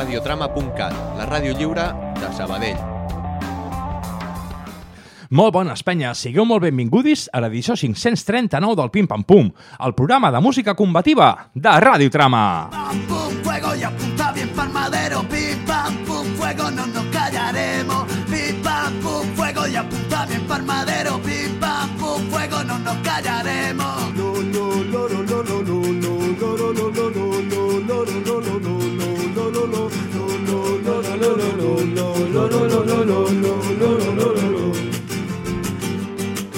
radiotrama.cat, la ràdio lliure de Sabadell. Molt bones, penya. Sigueu molt benvingudis a l'edició 539 del Pim Pam Pum, el programa de música combativa de Ràdio Trama. Pam, pum, fuego y apunta bien pa'l madero. Pim, pam, pum, fuego, no nos callaremos. Pim, pam, pum, fuego y apunta bien pa'l madero. Pim, pam, pum, fuego, no nos callaremos.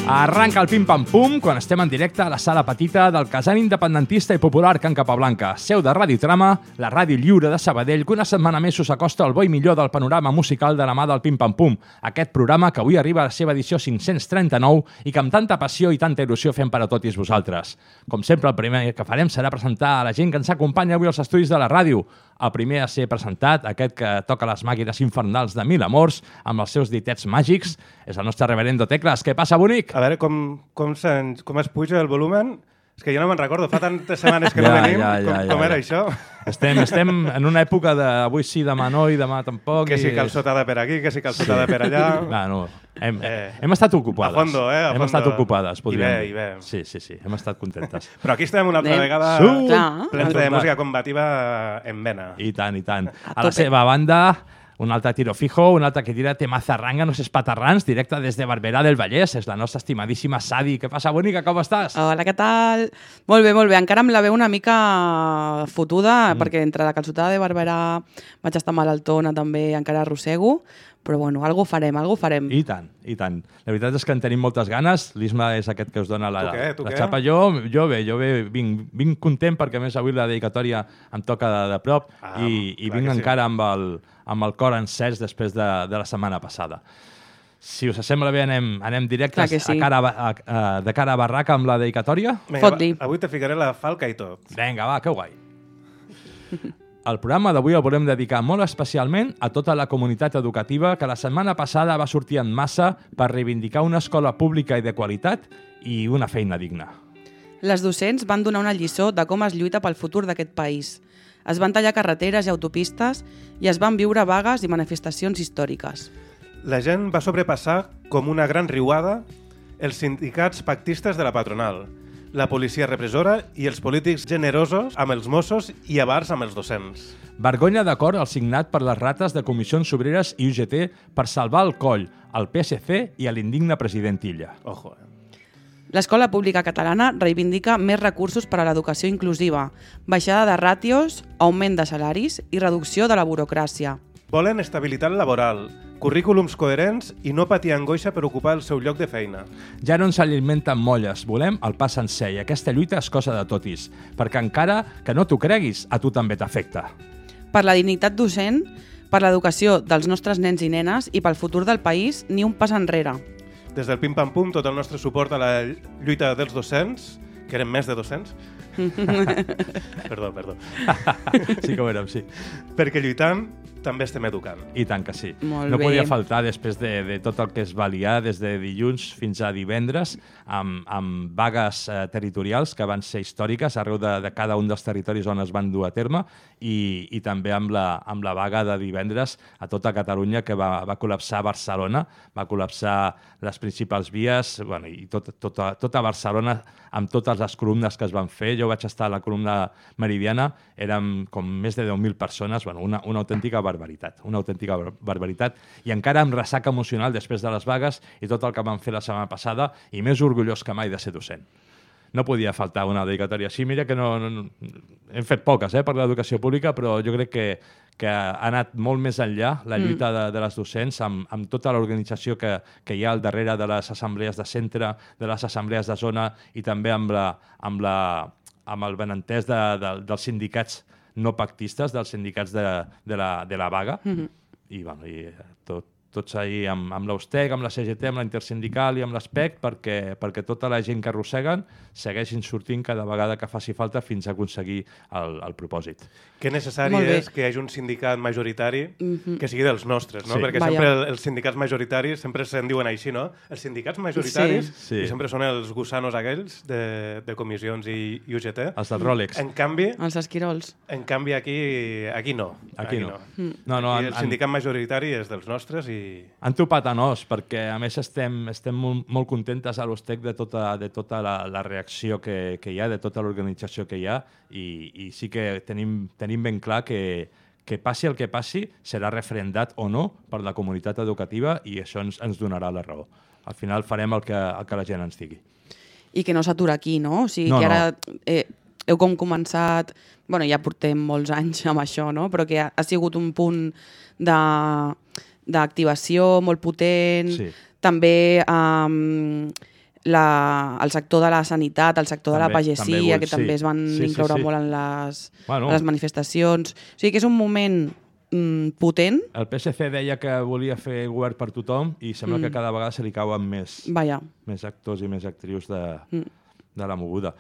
Arranca el Pim Pam Pum quan estem en directe a la sala petita del casal independentista i popular Can Capablanca, seu de Ràdio Trama, la ràdio lliure de Sabadell, que una setmana més us acosta al bo i millor del panorama musical de la mà del Pim Pam Pum, aquest programa que avui arriba a la seva edició 539 i que amb tanta passió i tanta il·lusió fem per a tots vosaltres. Com sempre, el primer que farem serà presentar a la gent que ens acompanya avui als estudis de la ràdio. El primer a ser presentat, aquest que toca les màquines infernals de mil amors, amb els seus ditets màgics, és el nostre reverendo Tecles. Què passa, bonic? A veure com, com, com es puja el volumen. És que jo no me'n recordo, fa tantes setmanes que no Ja, venim. ja, com, ja, ja, com era ja. això? Estem, estem en una època de avui sí, demà no i demà tampoc. Que si i- calçotada per aquí, que si calçotada per allà... Bueno, hem, Eh, hem estat ocupades. a fondo, eh, a hem fondo. estat ocupades, I podríem bé, dir. i bé. Sí, sí, sí, hem estat contentes. Però aquí estem una altra Anem. vegada Su! Plens de música combativa en vena. I tant, i tant. A la seva banda, un altre tiro fijo, un altre que tira tema zarranga, no sé, espatarrans, directe des de Barberà del Vallès. És la nostra estimadíssima Sadi. Què passa, bonica? Com estàs? Hola, què tal? Molt bé, molt bé. Encara amb la veu una mica fotuda, mm. perquè entre la calçotada de Barberà vaig estar malaltona també, encara arrossego, però bueno, algú farem, algú farem. I tant, i tant. La veritat és que en tenim moltes ganes. L'Isma és aquest que us dona la, Tu què, tu la què? xapa. Jo, jo bé, jo bé, vinc, vinc content perquè a més avui la dedicatòria em toca de, de prop Ah, i, i vinc sí. encara amb el, amb el cor encès després de, de la setmana passada. Si us sembla bé, anem, anem directes sí. a cara, a, a, a, de cara a barraca amb la dedicatòria? Vinga, va, avui te ficaré la falca i tot. Vinga, va, que guai. El programa d'avui el volem dedicar molt especialment a tota la comunitat educativa que la setmana passada va sortir en massa per reivindicar una escola pública i de qualitat i una feina digna. Les docents van donar una lliçó de com es lluita pel futur d'aquest país. Es van tallar carreteres i autopistes i es van viure vagues i manifestacions històriques. La gent va sobrepassar com una gran riuada els sindicats pactistes de la patronal, la policia repressora i els polítics generosos amb els Mossos i avars amb els docents. Vergonya d'acord al signat per les rates de Comissions Obreres i UGT per salvar el coll, al PSC i a l'indigne president Illa. Ojo, eh? L'escola pública catalana reivindica més recursos per a l'educació inclusiva, baixada de ràtios, augment de salaris i reducció de la burocràcia. Volen estabilitat laboral, currículums coherents i no patir angoixa per ocupar el seu lloc de feina. Ja no ens alimenten molles, volem el pa sencer i aquesta lluita és cosa de totis, perquè encara que no t'ho creguis, a tu també t'afecta. Per la dignitat docent, per l'educació dels nostres nens i nenes i pel futur del país, ni un pas enrere. Des del Pim Pam Pum, tot el nostre suport a la lluita dels docents, que eren més de docents. perdó, perdó. Sí que ho érem, sí. Perquè lluitant també estem educant. I tant que sí. Molt no bé. podia faltar després de, de tot el que es va liar des de dilluns fins a divendres amb, amb vagues eh, territorials que van ser històriques arreu de, de cada un dels territoris on es van dur a terme i, i també amb la, amb la vaga de divendres a tota Catalunya que va, va col·lapsar Barcelona, va col·lapsar les principals vies bueno, i tot, tota, tota Barcelona amb totes les columnes que es van fer. Jo vaig estar a la columna meridiana, érem com més de 10.000 persones, bueno, una, una autèntica barbaritat, una autèntica bar barbaritat, i encara amb ressaca emocional després de les vagues i tot el que vam fer la setmana passada, i més orgullós que mai de ser docent. No podia faltar una dedicatòria així. Mira que no, no, no hem fet poques eh, per l'educació pública, però jo crec que, que ha anat molt més enllà la lluita de, de les docents amb, amb tota l'organització que, que hi ha al darrere de les assemblees de centre, de les assemblees de zona i també amb, la, amb, la, amb el benentès de, de, dels sindicats no pactistes, dels sindicats de, de, la, de la vaga. Mm -hmm. I, bueno, i tot, tots ahir amb, amb l'Austec, amb la CGT, amb la Intersindical i amb l'Aspec, perquè, perquè tota la gent que arrosseguen segueixin sortint cada vegada que faci falta fins a aconseguir el, el propòsit. Que necessari és que hi hagi un sindicat majoritari que sigui dels nostres, no? Sí. Perquè Vaja. sempre el- els sindicats majoritaris sempre se'n diuen així, no? Els sindicats majoritaris Sí. Sí. i sempre són els gusanos aquells de, de comissions i, i UGT. Els del Rolex. En canvi, Els esquirols. en canvi aquí, aquí no. Aquí no. Mm. No, no, Aquí han, el sindicat majoritari és dels nostres i... han topat en os, perquè a més estem, estem molt, molt contentes a l'Ostec de tota, de tota la, la reacció que, que hi ha, de tota l'organització que hi ha, i, i sí que tenim, tenim ben clar que, que passi el que passi, serà referendat o no per la comunitat educativa i això ens, ens donarà la raó. Al final farem el que, el que la gent ens digui. I que no s'atura aquí, no? O sigui, No, que no. ara eh, heu com començat... bueno, ja portem molts anys amb això, no? Però que ha, ha sigut un punt de- d'activació molt potent. Sí. També um, la, el sector de la sanitat, el sector de la També- pagesia, també que també sí. es van Sí, sí, incloure sí. molt en les, Bueno. en les manifestacions. O sigui que és un moment mm, potent. El PSC deia que volia fer govern per tothom i sembla mm. que cada vegada se li cauen més, Vaja, més actors i més actrius de, mm. de la moguda.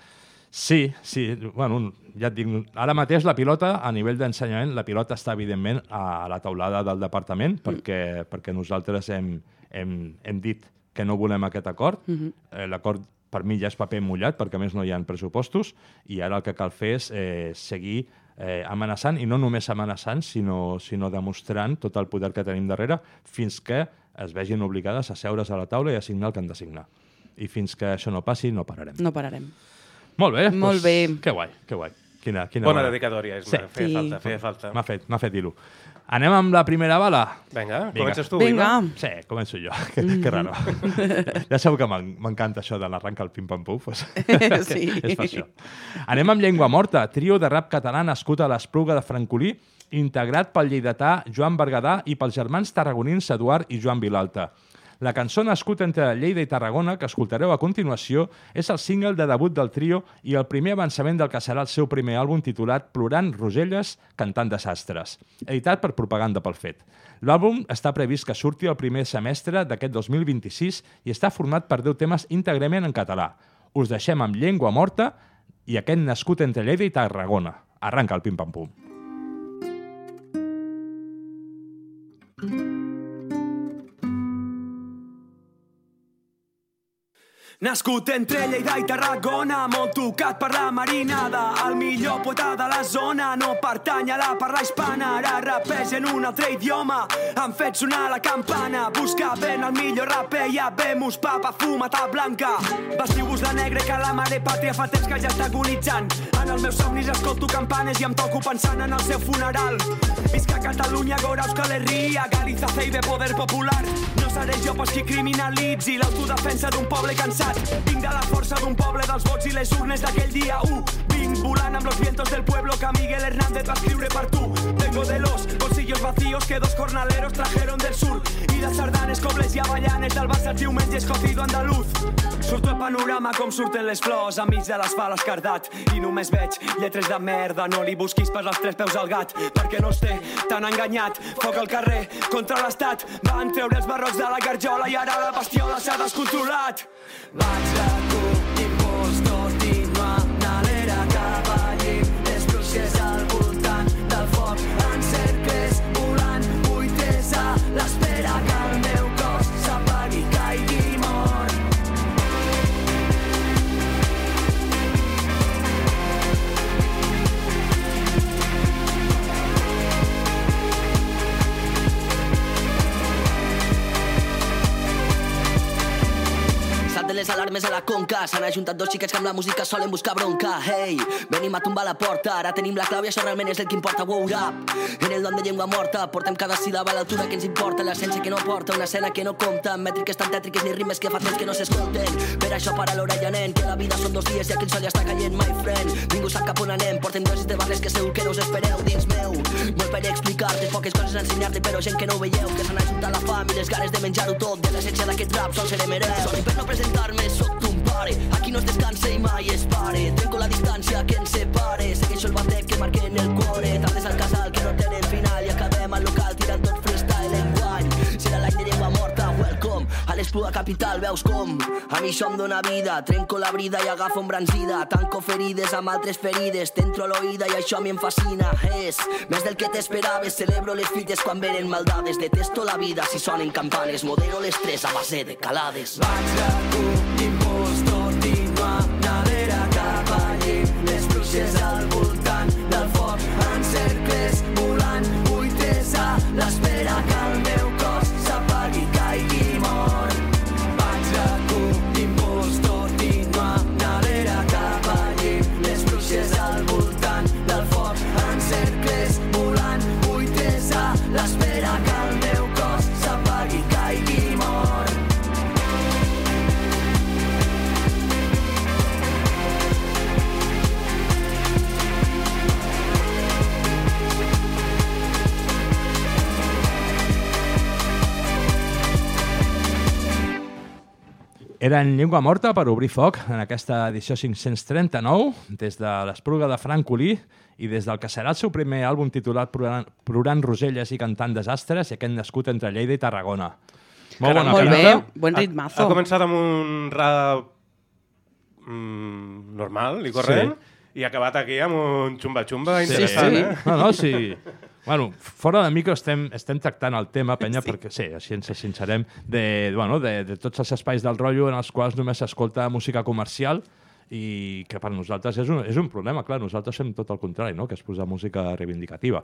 Sí, sí, bueno, ja et dic, ara mateix la pilota, a nivell d'ensenyament, la pilota està evidentment a la taulada del departament mm. perquè, perquè nosaltres hem, hem, hem dit que no volem aquest acord. Mm -hmm. eh, L'acord per mi ja és paper mullat perquè a més no hi ha pressupostos i ara el que cal fer és eh, seguir eh, amenaçant, i no només amenaçant, sinó, sinó demostrant tot el poder que tenim darrere fins que es vegin obligades a seure's a la taula i a signar el que han de signar. I fins que això no passi, no pararem. no pararem. Molt bé. Molt doncs, bé. Que guai, que guai. Quina, quina Bona dedicatòria, és Sí. feia Sí. falta, feia falta. M'ha fet, m'ha fet dir-ho. Anem amb la primera bala? Vinga, Vinga. comences tu, Vinga. Ima? Sí, començo jo. Que, que raro. ja sabeu que m'en- m'encanta això de l'arranca al pim-pam-puf. Pues. Sí. és per això. Anem amb Llengua Morta, trio de rap català nascut a l'Espluga de Francolí, integrat pel lleidatà Joan Berguedà i pels germans tarragonins Eduard i Joan Vilalta. La cançó nascut entre Lleida i Tarragona, que escoltareu a continuació, és el single de debut del trio i el primer avançament del que serà el seu primer àlbum titulat Plorant Roselles, cantant desastres, editat per Propaganda pel Fet. L'àlbum està previst que surti el primer semestre d'aquest 2026 i està format per 10 temes íntegrament en català. Us deixem amb Llengua Morta i aquest nascut entre Lleida i Tarragona. Arranca el pim-pam-pum. Nascut entre Lleida i Tarragona, molt tocat per la marinada. El millor poeta de la zona no pertany a la parla hispana. Ara rapés en un altre idioma, han fet sonar la campana. Busca ben el millor raper, ja vemus papa, fumata blanca. Vestiu-vos de negre que la mare pàtria fa temps que ja està agonitzant. En els meus somnis escolto campanes i em toco pensant en el seu funeral. Visca Catalunya, Gora, Euskal Herria, Galiza, Ceibe, poder popular. No seré jo pas qui criminalitzi l'autodefensa d'un poble cansat. Vinc de la força d'un poble dels vots i les urnes d'aquell dia 1. Vinc volant amb los vientos del pueblo que Miguel Hernández va escriure per tu. Vengo de los bolsillos vacíos que dos jornaleros trajeron del sur. I de sardanes, cobles i avellanes del Barça els diumenges cocido andaluz. Surto al panorama com surten les flors enmig de l'asfalt escardat i només veig lletres de merda. No li busquis per els tres peus al gat perquè no es té tan enganyat. Foc al carrer contra l'estat. Van treure els barrocs de la garjola i ara la bestiola s'ha descontrolat. Vaig Salten les alarmes a la conca. S'han ajuntat dos xiquets que amb la música solen buscar bronca. Hey, venim a tombar la porta. Ara tenim la clau i això realment és el que importa. Wow, rap, en el nom de llengua morta. Portem cada síl·laba a l'altura que ens importa. L'essència que no porta, una escena que no compta. Mètriques tan tètriques ni rimes que fa temps que no s'escolten. Per això para l'orella, nen Que la vida són dos dies i aquí el sol ja està caient, my friend. Ningú sap cap on anem. Portem dosis de barres que segur que no us espereu dins meu. Molt per explicar-te, poques coses a ensenyar-te Però gent que no veieu, que s'han ajuntat la fam I les ganes de menjar-ho tot. De l'essència d'aquest rap sol serem hereus Soni per no presentar-me, sóc ton pare. Aquí no es descansa i mai es pare. Trenco la distància que ens separe. Segueixo el batec que marquen el cuore Tardes al casal que no tenen final I acabem al local tirant tot freestyle capital, veus com? A mi això em dóna vida, trenco la brida i agafo embranzida, tanco ferides amb altres ferides, t'entro a l'oïda i això a mi em fascina. És més del que t'esperaves, celebro les fites quan venen maldades, detesto la vida si sonen campanes, modero l'estrès a base de calades. Vaig a cul, impuls, continua, nadera cap allí, les bruixes al voltant del foc, en cercles volant, vull tesa, l'espera Era en llengua morta per obrir foc en aquesta edició 539, des de l'Espluga de Francolí i des del que serà el seu primer àlbum titulat Plorant, Plorant Roselles i Cantant Desastres i aquest nascut entre Lleida i Tarragona. Molt Caram, bona Molt pinta. bé, buen ritmazo. Ha, ha començat amb un rap mm, normal i corrent i ha acabat aquí amb un xumba-xumba Sí, interessant, sí. eh? No, no, sí. Bueno, fora de micro estem, estem tractant el tema, penya, sí. perquè sí, així ens sincerem, de, bueno, de, de tots els espais del rotllo en els quals només s'escolta música comercial i que per nosaltres és un, és un problema, clar, nosaltres fem tot el contrari, no? que és posar música reivindicativa.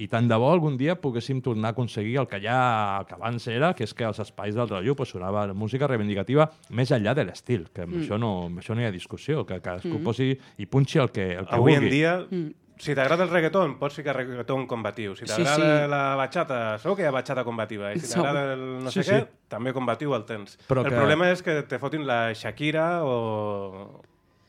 I tant de bo algun dia poguéssim tornar a aconseguir el que ja el que abans era, que és que als espais del rotllo pues, sonava música reivindicativa més enllà de l'estil, que amb, mm. això no, amb això no hi ha discussió, que cadascú mm. posi i punxi el que, el que Avui vulgui. en dia, si t'agrada el reggaeton, pots ficar reggaeton combatiu. Si Sí, t'agrada sí. la bachata, segur que hi ha bachata combativa. I si Segur. t'agrada el no Sí, sé què, sí. també combatiu el tens. Però el que- problema és que te fotin la Shakira o...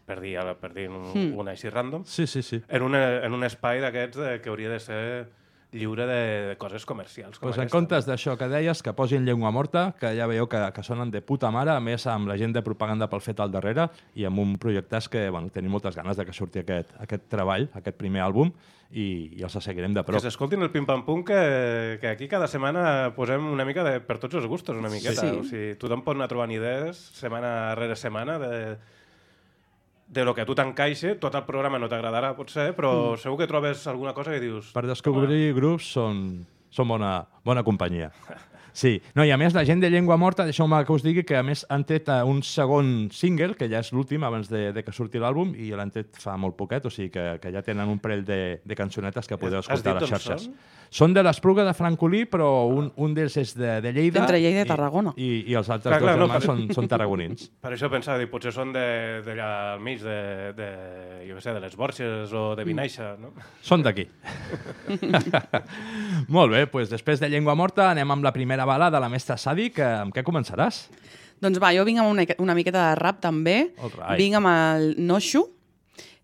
Per dir, per dir un, Hmm. una així random. Sí, sí, sí. En, una, en un espai d'aquests eh, que hauria de ser lliure de, de coses comercials. Com Pues en aquesta. comptes d'això que deies, que posin llengua morta, que ja veieu que, que sonen de puta mare, a més amb la gent de propaganda pel fet al darrere i amb un projectàs que bueno, tenim moltes ganes de que surti aquest, aquest treball, aquest primer àlbum, i, i els seguirem de Que prop. s'escoltin el pim-pam-pum, que, que aquí cada setmana posem una mica de, per tots els gustos, una miqueta. Sí. O sigui, tothom pot anar trobant idees setmana rere setmana de, de lo que a tu t'encaixa. Tot el programa no t'agradarà, potser, però mm. segur que trobes alguna cosa que dius... Per descobrir grups són, són bona, bona companyia. Sí, no, i a més la gent de Llengua Morta, deixeu-me que us digui que a més han tret eh, un segon single, que ja és l'últim abans de, de que surti l'àlbum, i l'han tret fa molt poquet, o sigui que, que ja tenen un parell de, de cançonetes que podeu escoltar a les xarxes. són? Són de l'Espluga de Francolí, però un, un d'ells és de, de Lleida. D'entre Lleida i Tarragona. I, i els altres Clar, dos clar, no, germans per- són, són tarragonins. Per això pensava, dir, potser són de- d'allà al mig, de, de, jo què sé, de les Borges o de Vinaixa, no? Són d'aquí. molt bé, doncs després de Llengua Morta anem amb la primera bala de la mestra Sadi, que amb què començaràs? Doncs va, jo vinc amb una, una miqueta de rap també. Right. Vinc amb el Noshu,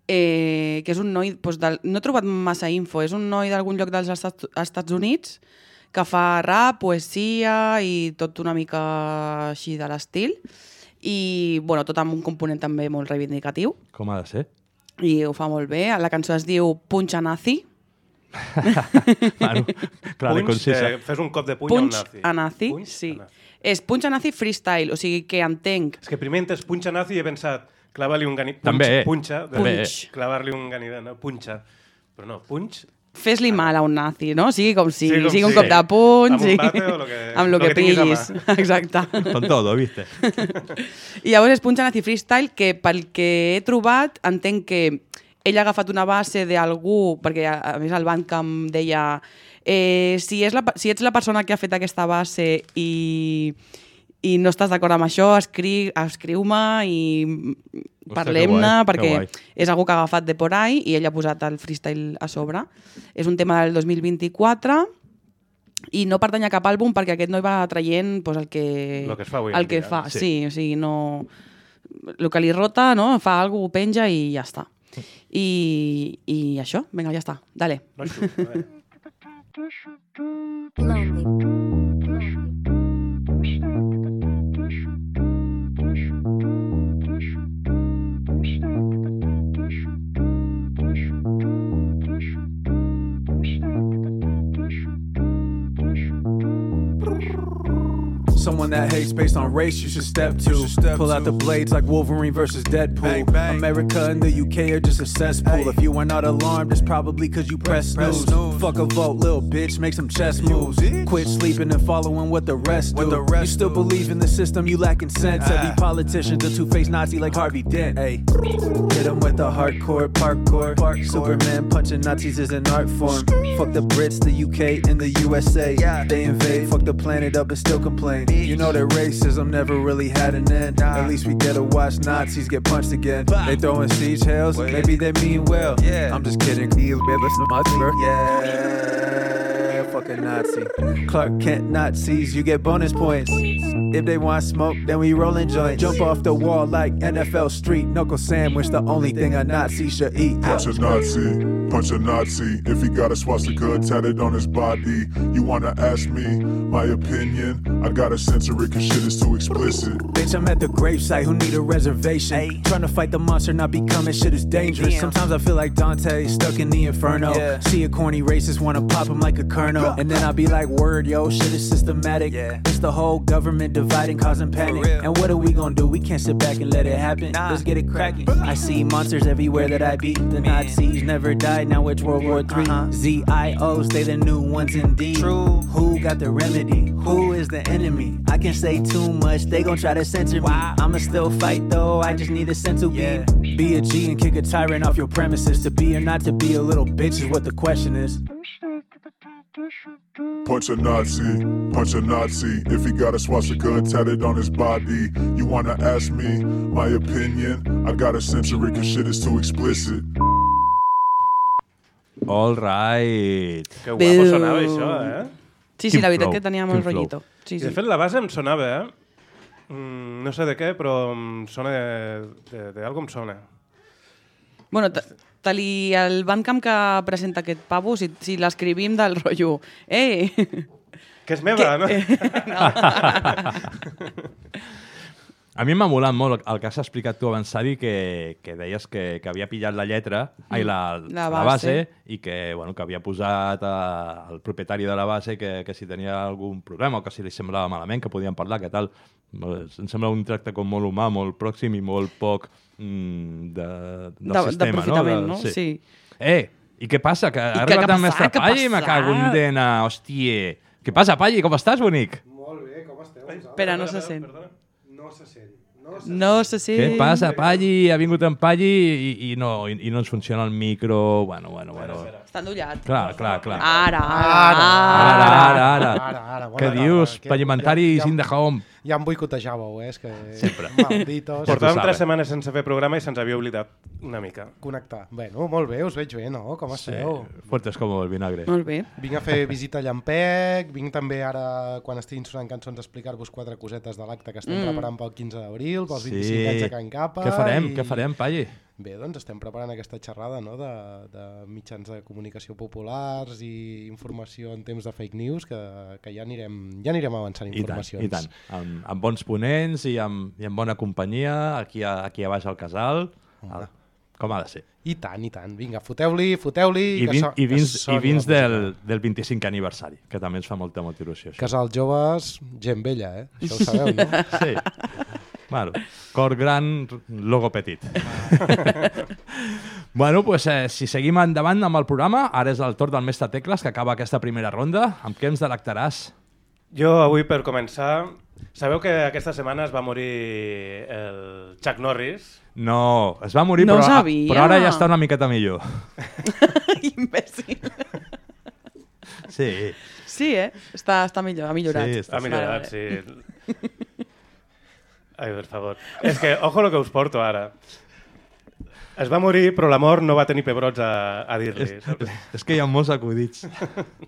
eh, que és un noi... Doncs del, no he trobat massa info, és un noi d'algun lloc dels Estats, Estats Units que fa rap, poesia i tot una mica així de l'estil. I, bueno, tot amb un component també molt reivindicatiu. Com ha de ser? I ho fa molt bé. La cançó es diu Puncha Nazi. bueno, clar, Punch, concisa. eh, fes un cop de puny Punch al nazi. a Nazi, Punch sí. a nazi. És Puncha Nazi freestyle, o sigui que entenc És que primer entes punxa nazi i he pensat clavar-li un ganivet. També, eh? Punxa, de, També, eh? Clavar-li un ganivet, no? Punxa. Però no, punx... fes-li mal a un nazi, no? Sigui com sigui, Sigui com sigui un sigui. cop de puny, Amb un bate o lo que- amb lo lo que, que pillis. Exacte. Con todo, viste? I llavors és Punxa Nazi Freestyle, que pel que he trobat, entenc que ell ha agafat una base d'algú, perquè a, a més el Bandcamp deia eh, si, és la, si ets la persona que ha fet aquesta base i, i no estàs d'acord amb això, escri, escriu-me i parlem-ne, perquè és algú que ha agafat de por ahí i ell ha posat el freestyle a sobre. És un tema del 2024 i no pertany a cap àlbum perquè aquest noi va traient pues, el que, Lo que es fa avui el que dia, fa. sí. Sí. o sigui, no... El que li rota, no? Fa alguna cosa, penja i ja està. I, i això, vinga, ja està. Dale. No xup, Someone that hates based on race, you should step to. Pull out the blades like Wolverine versus Deadpool. America and the UK are just a cesspool. If you are not alarmed, it's probably cause you press snooze. Fuck a vote, little bitch, make some chess moves. Quit sleeping and following what the rest do. you still believe in the system, you lacking sense. Every politician's a two-faced Nazi like Harvey Dent. Hey, hit him with the hardcore parkour. Superman punching Nazis is an art form. Fuck the Brits, the UK, and the USA. They invade, fuck the planet up and still complain. You know that racism never really had an end. At least we get to watch Nazis get punched again. They throwing siege hails, maybe they mean well. I'm just kidding. Yeah, fucking Nazi. Clark Kent Nazis, you get bonus points. If they want smoke, then we rollin' joints. Jump off the wall like NFL Street. Knuckle sandwich, the only thing a Nazi should eat. Punch a Nazi, punch a Nazi. If he got a swastika tatted on his body, you wanna ask me my opinion? I gotta censor it cause shit is too explicit. Bitch, I'm at the gravesite, who need a reservation? Trying to fight the monster, not becoming shit is dangerous. Sometimes I feel like Dante, stuck in the inferno. See a corny racist, wanna pop him like a kernel. And then I'll be like, word, yo, shit is systematic. Yeah. It's the whole government dividing, causing panic. And what are we gonna do? We can't sit back and let it happen. Let's get it cracking. I see monsters everywhere that I beat. The Nazis never died, now it's World War III. ZIOs, they the new ones indeed. True. Who got the remedy? Who is the enemy? I can say too much, they gon' try to censor me. I'ma still fight though, I just need a sense of being. Be a G and kick a tyrant off your premises. To be or not to be a little bitch is what the question is. Punch a Nazi, punch a Nazi. If he got a swastika tatted on his body, you wanna ask me my opinion? I gotta censor it cause shit is too explicit. All right. Que guapo sonava això, eh? Sí, sí, Quin la veritat flow, que tenia quin molt flow. rotllito. Sí, I sí. de fet, la base em sonava, eh? Mm, no sé de què, però em sona de, de, de algo em sona. Bueno, ta- tal i el Bandcamp que presenta aquest pavo, si, si l'escrivim del rotllo... Eh! Que és meva, no? A mi m'ha molat molt el que has explicat tu abans, Sadi, que, que deies que, que havia pillat la lletra, ai, la, Mm. La la, base. base. i que, bueno, que havia posat a, al propietari de la base que, que si tenia algun problema o que si li semblava malament, que podien parlar, que tal. Em sembla un tracte com molt humà, molt pròxim i molt poc mm, de, del De- sistema, d'aprofitament, no? no? Sí. Eh, i què passa? Que ha arribat el mestre Palli i me cago en dena, hòstia. Què passa, Palli? Com estàs, bonic? Molt bé, com esteu? Espera, no se sent. No se sent. No se No se sent. Què passa, Palli? Ha vingut en Palli i, i, no, i, i no ens funciona el micro. Bueno, bueno, bueno. Està endollat. Clar, clar, clar. Ara, ara, Ara, ara. ara, ara. Ara, ara, bona Què tarda, dius? que- Pallimentaris ja- in the home. Ja em boicotejàveu, eh? És que... Sempre. Malditos. Portàvem tres setmanes sense fer programa i se'ns havia oblidat una mica. Connectar. Bueno, molt bé, us veig bé, no? Com esteu? Fuertes com el vinagre. Molt bé. Vinc a fer visita a Llampec, vinc també ara, quan estiguin sonant cançons, a explicar-vos quatre cosetes de l'acte que estem Mm. preparant pel 15 d'abril, pels 25 Sí. anys de Can Capa. Què farem? i- Què farem, Palli? Bé, doncs estem preparant aquesta xerrada no? de, de mitjans de comunicació populars i informació en temps de fake news, que, que ja, anirem, ja anirem avançant I tant, informacions. i tant. Amb, amb bons ponents i amb, i amb bona companyia, aquí a, aquí a baix al casal. El, com ha de ser. I tant, i tant. Vinga, foteu-li, foteu-li... I, vins, so- i, vins, i soni vins del, del 25 aniversari, que també ens fa molta molta il·lusió. Això. Casals joves, gent vella, eh? Això ho sabeu, no? Sí. Bueno, cor gran, logo petit. bueno, pues, eh, si seguim endavant amb el programa, ara és el torn del mestre Tecles, que acaba aquesta primera ronda. Amb què ens delectaràs? Jo avui, per començar, sabeu que aquesta setmana es va morir el Chuck Norris? No, es va morir, No però, sabia. però ara ja està una miqueta millor. Imbècil. Sí, Sí, eh? Està, està millor, ha millorat. Sí, està Ha millorat, sí. Ai, per favor. És que, ojo lo que us porto ara. Es va morir, però la mort no va tenir pebrots a, a dir-li. saps? és que hi ha molts acudits.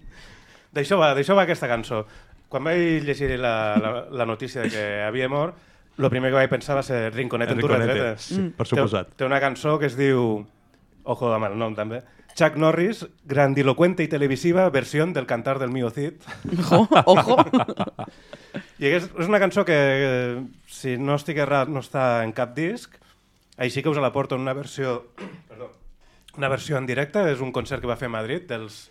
D'això va, va aquesta cançó. Quan vaig llegir la, la, la notícia de que havia mort, el primer que vaig pensar va ser Rinconet en Rinconete, sí, per suposat. Té, té una cançó que es diu, ojo amb el nom també, Chuck Norris, grandilocuente y televisiva versión del cantar del mío Cid. Ojo, ojo. I és, és una cançó que, eh, si no estic errat, no està en cap disc. Així que us la porto en una versió, perdó, una versió en directe. És un concert que va fer a Madrid, dels,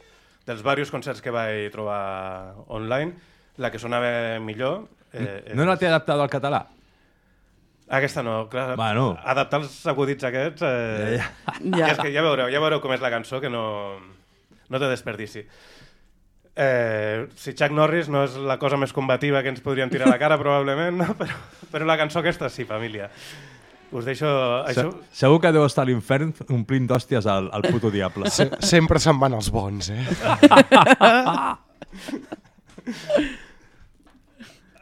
dels diversos concerts que vaig trobar online. La que sonava millor Eh, No la té adaptada al català? Aquesta no, clar. Bueno. Adaptar els acudits aquests... Eh, Ja, ja. És que ja veureu, ja veureu com és la cançó, que no, no té desperdici. Eh, si Chuck Norris no és la cosa més combativa que ens podrien tirar a la cara, probablement, no? però, però la cançó aquesta sí, família. Us deixo... Això... Se- Segur que deu estar a l'infern omplint d'hòsties al, al puto diable. Se sempre se'n van els bons, eh?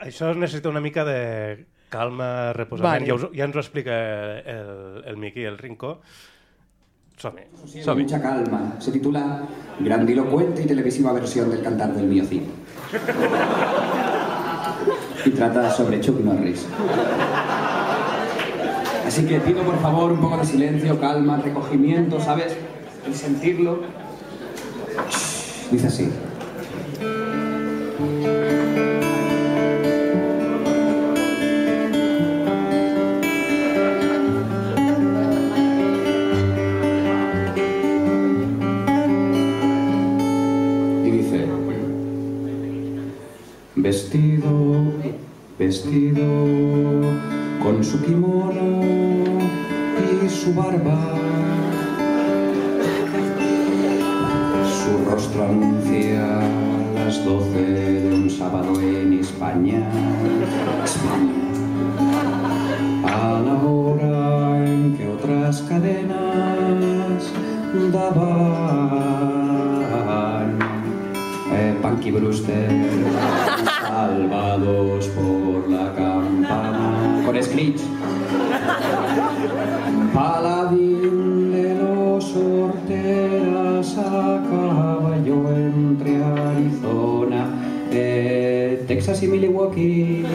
Això necessita una mica de calma, reposament. Vale. Ja, us, ja ens ho explica el, el Miqui, el Rinco. Som-hi. Mucha calma. Se titula Grandilocuente y televisiva versión del cantar del miocid. Y trata sobre Chuck Norris. Así que pido por favor un poco de silencio, calma, recogimiento, ¿sabes? El sentirlo. Dice así. Vestido, vestido con su kimono y su barba, su rostro anuncia las doce de un sábado en España, España, a la hora en que otras cadenas daban Punky Brewster, salvados por la campana, con Screech, paladín de los horteras a caballo entre Arizona, eh, Texas y Milwaukee.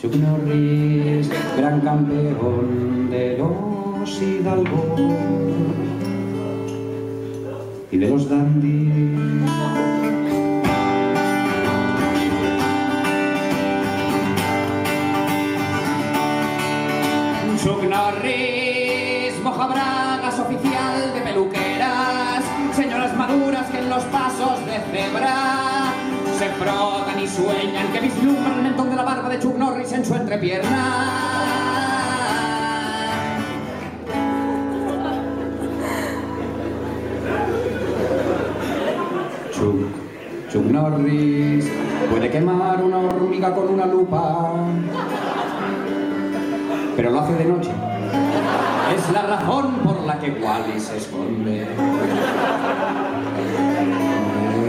Chuck Norris, gran campeón de los Hidalgo y de los Dandy. Chuck Norris, moja bragas oficial de peluqueras, señoras maduras que en los pasos de cebra se frotan y sueñan que vislumbran el mentón de la barba de Chuck Norris en su entrepierna. Puede quemar una hormiga con una lupa, pero lo hace de noche. Es la razón por la que Wally se esconde.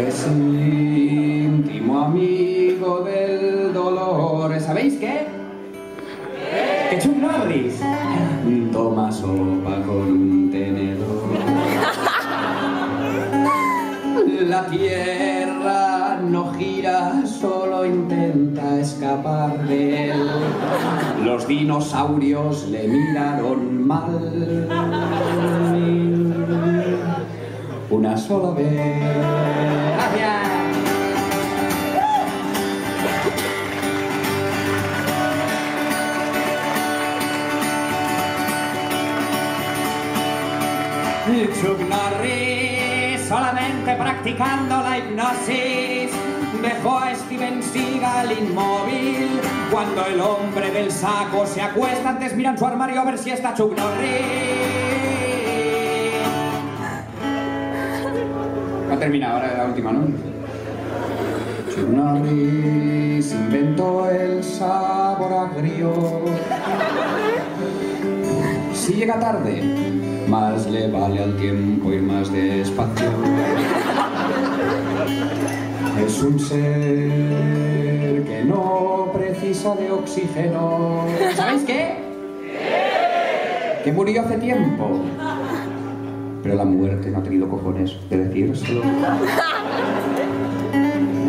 Es íntimo amigo del dolor. ¿Sabéis qué? Que Chuck Norris toma sopa con un tenedor. La tierra intenta escapar de él. Los dinosaurios le miraron mal. Una sola vez. Gracias. Chuck Norris, solamente practicando la hipnosis, dejó a Steven Seagal inmóvil. Cuando el hombre del saco se acuesta, antes miran su armario a ver si está Chuck Norris. Ha terminado ahora la última, ¿no? Chuck Norris inventó el sabor agrio. Si llega tarde, más le vale al tiempo ir más despacio. Es un ser que no precisa de oxígeno. ¿Sabéis qué? Que murió hace tiempo. Pero la muerte no ha tenido cojones de decírselo.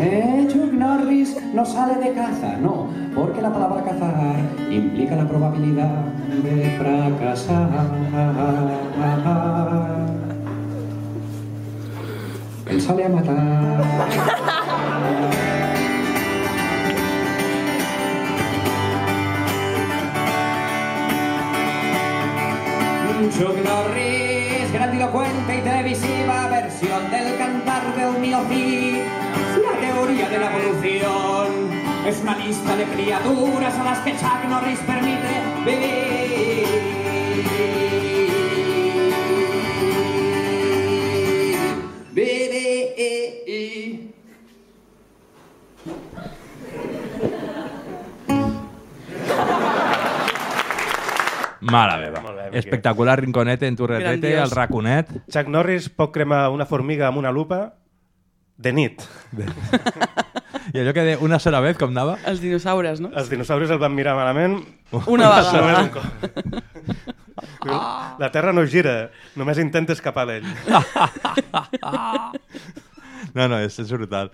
Eh, Chuck Norris no sale de caza, no, porque la palabra cazar implica la probabilidad de fracasar. Él a matar. Chuck Norris, grandilocuente y televisiva versión del cantar del mío Cid. La teoría de la evolución es una lista de criaturas a las que Chuck Norris permite vivir. Mare meva. Bé. Espectacular rinconete en Turretete, Grandiós. el raconet. Chuck Norris pot cremar una formiga amb una lupa de nit. I allò que de una sola vez, com anava? Els dinosaures, no? Els dinosaures el van mirar malament Una vegada. cop. La Terra no gira, només intenta escapar d'ell. No, no, és, és brutal.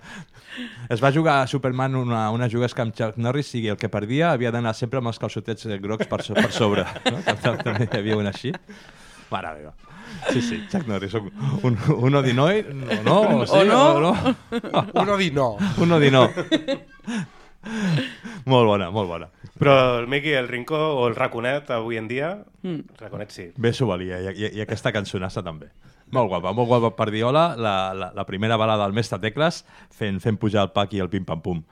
Es va jugar a Superman una, una juguesca amb Chuck Norris i el que perdia havia d'anar sempre amb els calçotets grocs per, so, per sobre. No? Que També hi havia una així. Mare meva. Sí, sí, Chuck Norris. Un, un, un odinoi, no, o, sí, O no. o no. Uno di no. Un odinó. Molt bona, molt bona. Però el Miqui, el Rincó o el Raconet avui en dia, Mm. Raconet sí. Bé s'ho valia, i, i, i aquesta cançonassa també. Molt guapa, molt guapa per Diola, la, la, la primera balada del mestre Tecles, fent, fent pujar el pack i el pim-pam-pum.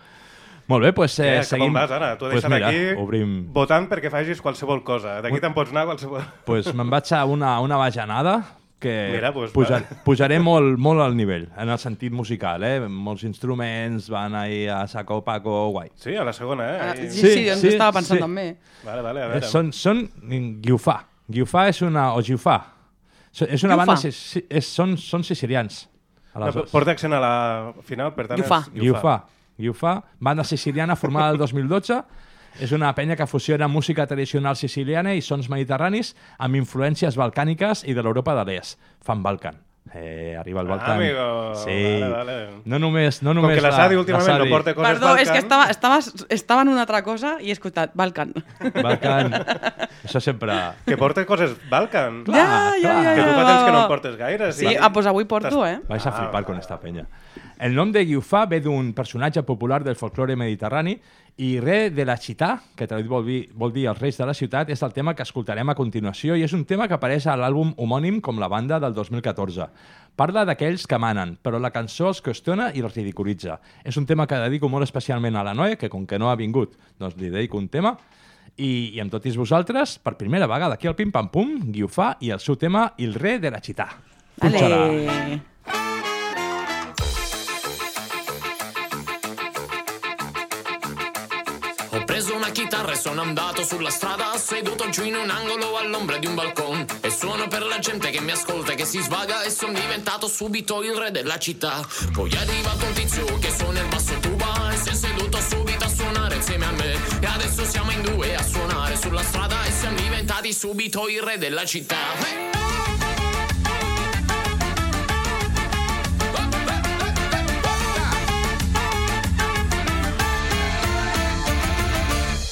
Molt bé, doncs eh, Eh, cap seguim... on vas, ara? T'ho he Pues deixat mira, aquí obrim... votant perquè facis qualsevol cosa. D'aquí te'n pots anar qualsevol... pues me'n vaig a una, una bajanada que Mira, pues, pujar, va. pujaré molt, molt al nivell, en el sentit musical, eh? Molts instruments, van ahir a saco paco, guai. Sí, a la segona, eh? Ah, Ahí- sí, sí, doncs estava pensant també. Vale, vale, a Eh, veure. són, són Giufà. Giufà és una... o Giufà. És una Giufà. banda... si- si- És, són, són sicilians. No, porta accent a la final, per tant Giufà. és Giufà. Giufà, banda siciliana formada el 2012. És una penya que fusiona música tradicional siciliana i sons mediterranis amb influències balcàniques i de l'Europa de l'est. Fan Balkan. Eh, arriba el Ah, Balkan. amigo. Sí. Vale, vale. No només, no Com només que la Sadi últimament no Sadi. porta coses Perdó, Balkan... és que estava, estava, estava en una altra cosa i he escoltat Balkan. Balkan. Això sempre... Que porta coses Balkan. Ja, ja, ja, Que tu ja, fa temps que no en portes gaire. Sí, ah, doncs avui porto, eh? Vais a Ah, flipar vale, con esta penya. El nom de Giufà ve d'un personatge popular del folklore mediterrani i re de la città, que traduït vol dir, vol dir els reis de la ciutat, és el tema que escoltarem a continuació i és un tema que apareix a l'àlbum homònim com la banda del 2014. Parla d'aquells que manen, però la cançó els qüestiona i els ridiculitza. És un tema que dedico molt especialment a la Noe, que com que no ha vingut, doncs li dedico un tema, i, i amb tots vosaltres, per primera vegada aquí al Pim Pam Pum, Giufà i el seu tema Il re de la città. Funcionarà. Ale. Preso una chitarra e sono andato sulla strada seduto giù in un angolo all'ombra di un balcone e suono per la gente che mi ascolta e che si svaga e sono diventato subito il re della città. Poi è arrivato un tizio che suona il basso tuba e si è seduto subito a suonare insieme a me. E adesso siamo in due a suonare sulla strada e siamo diventati subito il re della città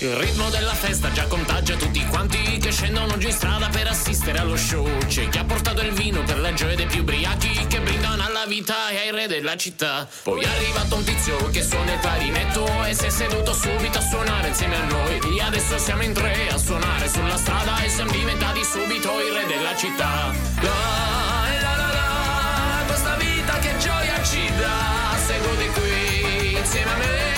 Il ritmo della festa già contagia tutti quanti che scendono oggi in strada per assistere allo show. C'è chi ha portato il vino per le gioie dei più ubriachi che brindano alla vita e ai re della città. Poi è arrivato un tizio che suona il clarinetto e si è seduto subito a suonare insieme a noi. E adesso siamo in tre a suonare sulla strada e siamo diventati subito i re della città. La, la, la, la, questa vita che gioia ci dà. Seduti qui insieme a me,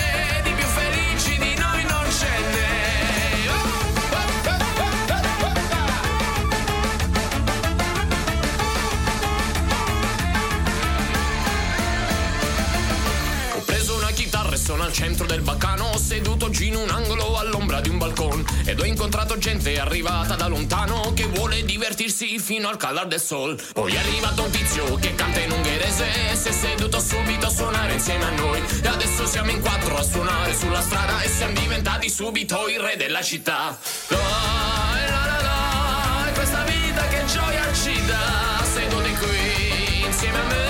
al centro del baccano Seduto in un angolo all'ombra di un balcone Ed ho incontrato gente arrivata da lontano Che vuole divertirsi fino al calar del sol. Poi è arrivato un tizio che canta in ungherese E si è seduto subito a suonare insieme a noi. E adesso siamo in quattro a suonare sulla strada E siamo diventati subito il re della città. La, questa vita che gioia ci dà. Seduti qui insieme a me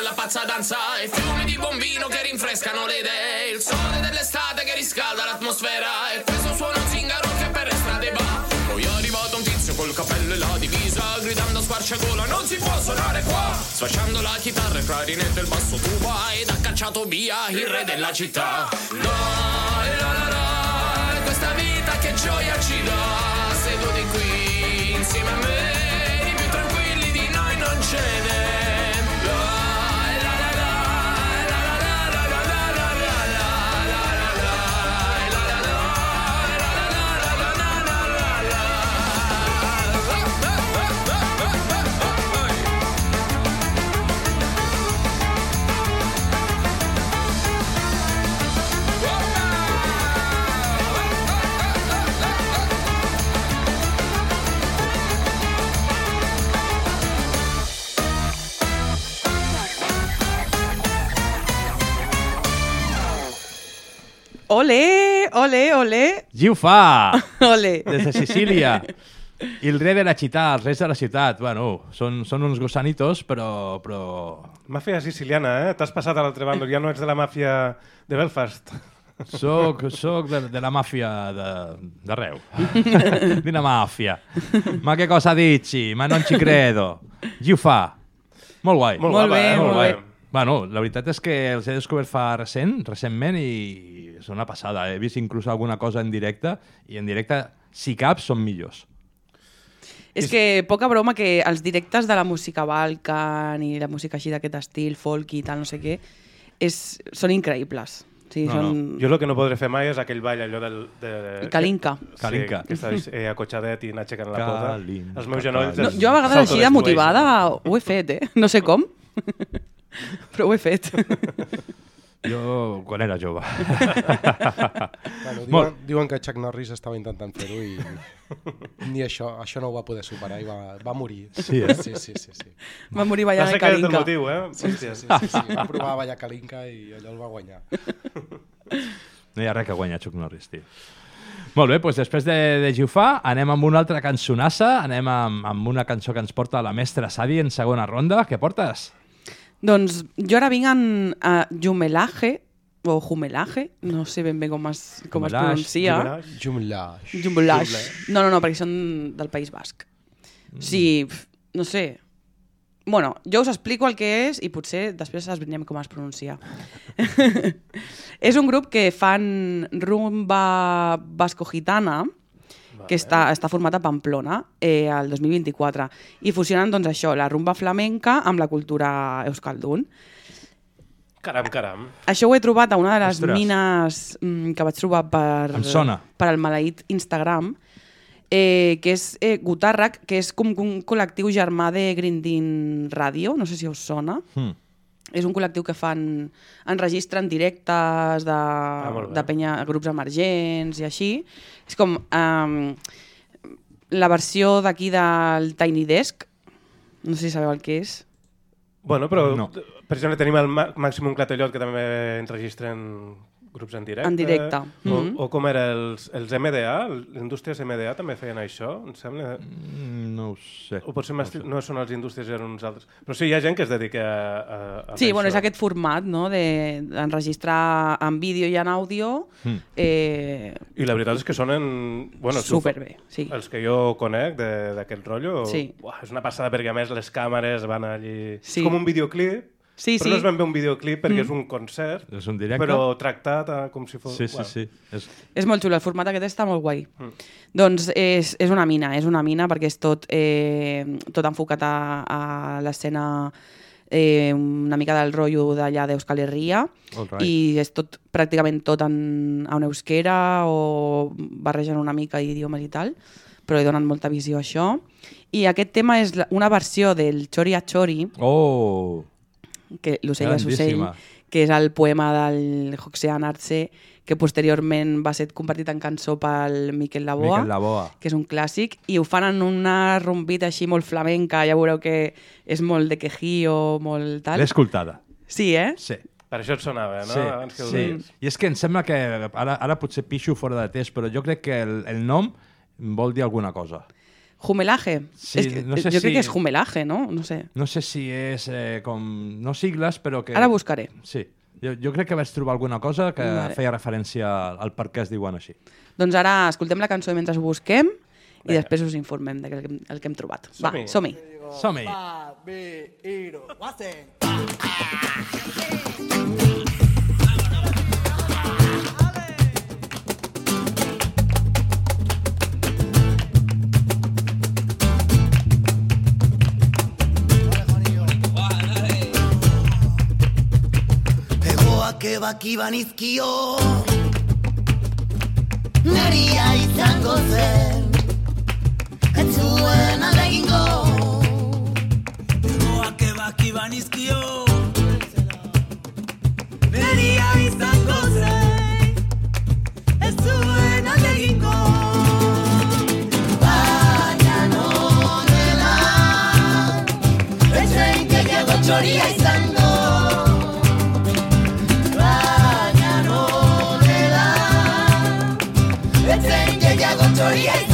ragazza danza e fiumi di buon vino che rinfrescano le idee. Il sole dell'estate che riscalda l'atmosfera e questo suono zingaro che per le strade va. Poi è arrivato un tizio col cappello e la divisa, gridando a squarciagola non si può suonare qua. Sfasciando la chitarra, il clarinetto e il basso tuba ed ha cacciato via il re della città. Dai, la, la, la, questa vita che gioia ci dà, seduti qui insieme a me, i più tranquilli di noi non ce n'è. Ole, ole, ole. Giufa! Ole. Des de Sicília. I el rei de la ciutat, els reis de la ciutat, bueno, són, són uns gusanitos, però... però... Màfia siciliana, eh? T'has passat a l'altre bando, ja no ets de la màfia de Belfast. Soc, soc de, de la màfia de- d'arreu. Di una màfia. Ma che cosa dici? Ma non ci credo. Giufa. Molt guai. Molt Molt guapa, bé, eh? molt Molt guai. bé. Bueno, la veritat és que els he descobert fa recent, recentment, i és una passada. He vist inclús alguna cosa en directe, i en directe, si cap, són millors. És que poca broma que els directes de la música balcan i la música així d'aquest estil, folk i tal, no sé què, és, són increïbles. Sí, No, són... no. Jo el que no podré fer mai és aquell ball allò del... De, El calinca. Sí, Calinca. que estàs eh, acotxadet i anar aixecant la pota. Calinca, Els meus genolls... No, jo a vegades així de motivada ho he fet, eh? No sé com, però ho he fet. Jo, quan era jove. Bueno, diuen, Molt. diuen que Chuck Norris estava intentant fer-ho i ni això, això no ho va poder superar i va, va morir. Sí, eh? sí, sí, sí, sí. Va morir ballant Va ser el aquest el calinca. motiu, eh? Sí, sí, sí, sí, sí. Va provar a ballar Kalinka i allò el va guanyar. No hi ha res que guanyar Chuck Norris, tio. Molt bé, doncs després de, de Jufà anem amb una altra cançonassa, anem amb, amb una cançó que ens porta la mestra Sadi en segona ronda. Què portes? Doncs jo ara vinc en uh, Jumelaje, o Jumelaje, no sé ben bé com es, com es pronuncia. Jumlash. Jumelaje. No, no, no, perquè són del País Basc. Mm. Sí, no sé. Bueno, jo us explico el que és i potser després esbrinem com es pronuncia. és un grup que fan rumba basco-gitana, que està, està format a Pamplona eh, el 2024 i fusionen doncs això, la rumba flamenca amb la cultura euskaldun. Caram, caram. Això ho he trobat a una de les Ostres. mines mm, que vaig trobar per, per al maleït Instagram, eh, que és eh, Gutarrac, que és com un col·lectiu germà de Grindin Radio, no sé si us sona. Hmm. És un col·lectiu que fan, enregistren directes de, bé. de penya, grups emergents i així. És com um, la versió d'aquí del Tiny Desk, no sé si sabeu el que és. Bueno, però, No. per exemple, tenim el Màximum Clatellot, que també enregistren grups en directe. En directe. O, Mhm. o com era els, els MDA, les indústries MDA també feien això, em sembla. Mm, No ho sé. O potser no, no són els indústries, eren uns altres. Però sí, hi ha gent que es dedica a, a, a Sí, bueno, és això. aquest format, no?, de- d'enregistrar en vídeo i en àudio. Mm. Eh, I la veritat és que sonen... Bueno, Superbé, sí. Els que jo conec de- d'aquest rotllo, Sí. uah, és una passada perquè a més les càmeres van allí... Sí. És com un videoclip, Sí, però sí. no és ben bé un videoclip perquè Mm. és un concert, És un directe? però tractat a, com si fos... Sí, sí, sí. És... És molt xulo, el format aquest està molt guai. Mm. Doncs és, és una mina, és una mina perquè és tot, eh, tot enfocat a, a l'escena eh, una mica del rotllo d'allà d'Euskal Herria Alright. i és tot, pràcticament tot en, en euskera o barregen una mica idiomes i tal, però li donen molta visió a això. I aquest tema és una versió del Chori a Chori, Oh! Que l'ocell és ocell, que és el poema del Hoxean Arce, que posteriorment va ser convertit en cançó pel Miquel Laboa, Miquel Laboa. que és un clàssic, i ho fan en una rombita així molt flamenca, ja veureu que és molt de quejío, molt tal. L'he escoltada. Sí, eh? Sí. Per això et sonava, no? Sí, Abans que ho sí. deies. I és que em sembla que, ara, ara potser pixo fora de test, però jo crec que el, el nom vol dir alguna cosa. Jumelaje. Sí, és que, no sé jo si- crec que és jumelaje, no? No sé. No sé si és eh, com... No sigles, però que... Ara buscaré. Sí. Jo, jo crec que vaig trobar alguna cosa que Vale. feia referència al per què es diuen així. Doncs ara escoltem la cançó mentre ho busquem i després us informem de el que, el que hem trobat. Va, Som-hi. som-hi. Som-hi. Egoak ebaki banizkio Neria izango zen Ez zuen alde egingo. Egoak ebaki banizkio Neria izango zen Ez zuen alde egingo Factoría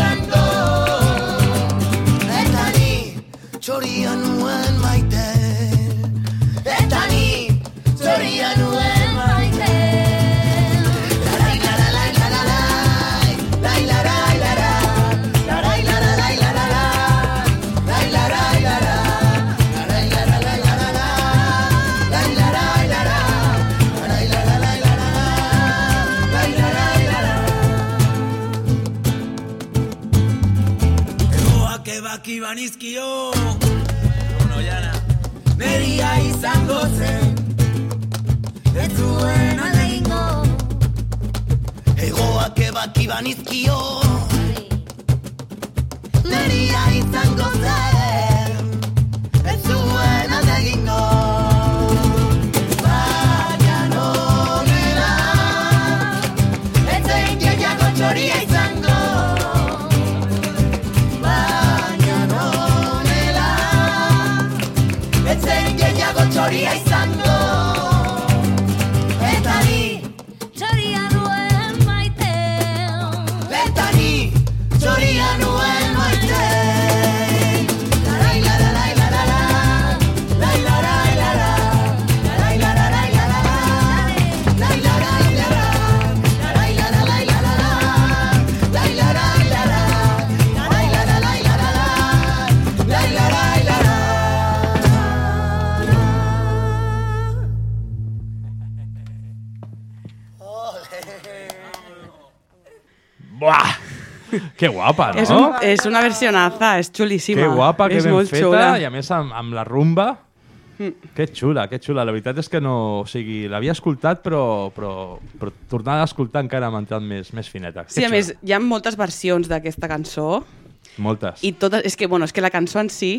banizkio Uno jana Neria izango zen. Ez zuen alde egingo. Egoak ebaki banizkio. Neria izango zen Buah! Que guapa, no? És, un, és una versionaza, és xulíssima. Que guapa, que és ben feta, xula. i a més amb, amb la rumba. Que xula, que xula. La veritat és que no... O sigui, l'havia escoltat, però, però, però tornar a escoltar encara m'ha entrat més, més fineta. Sí, Que a xula. més, hi ha moltes versions d'aquesta cançó Moltes. i totes... És que, bueno, és que la cançó en si,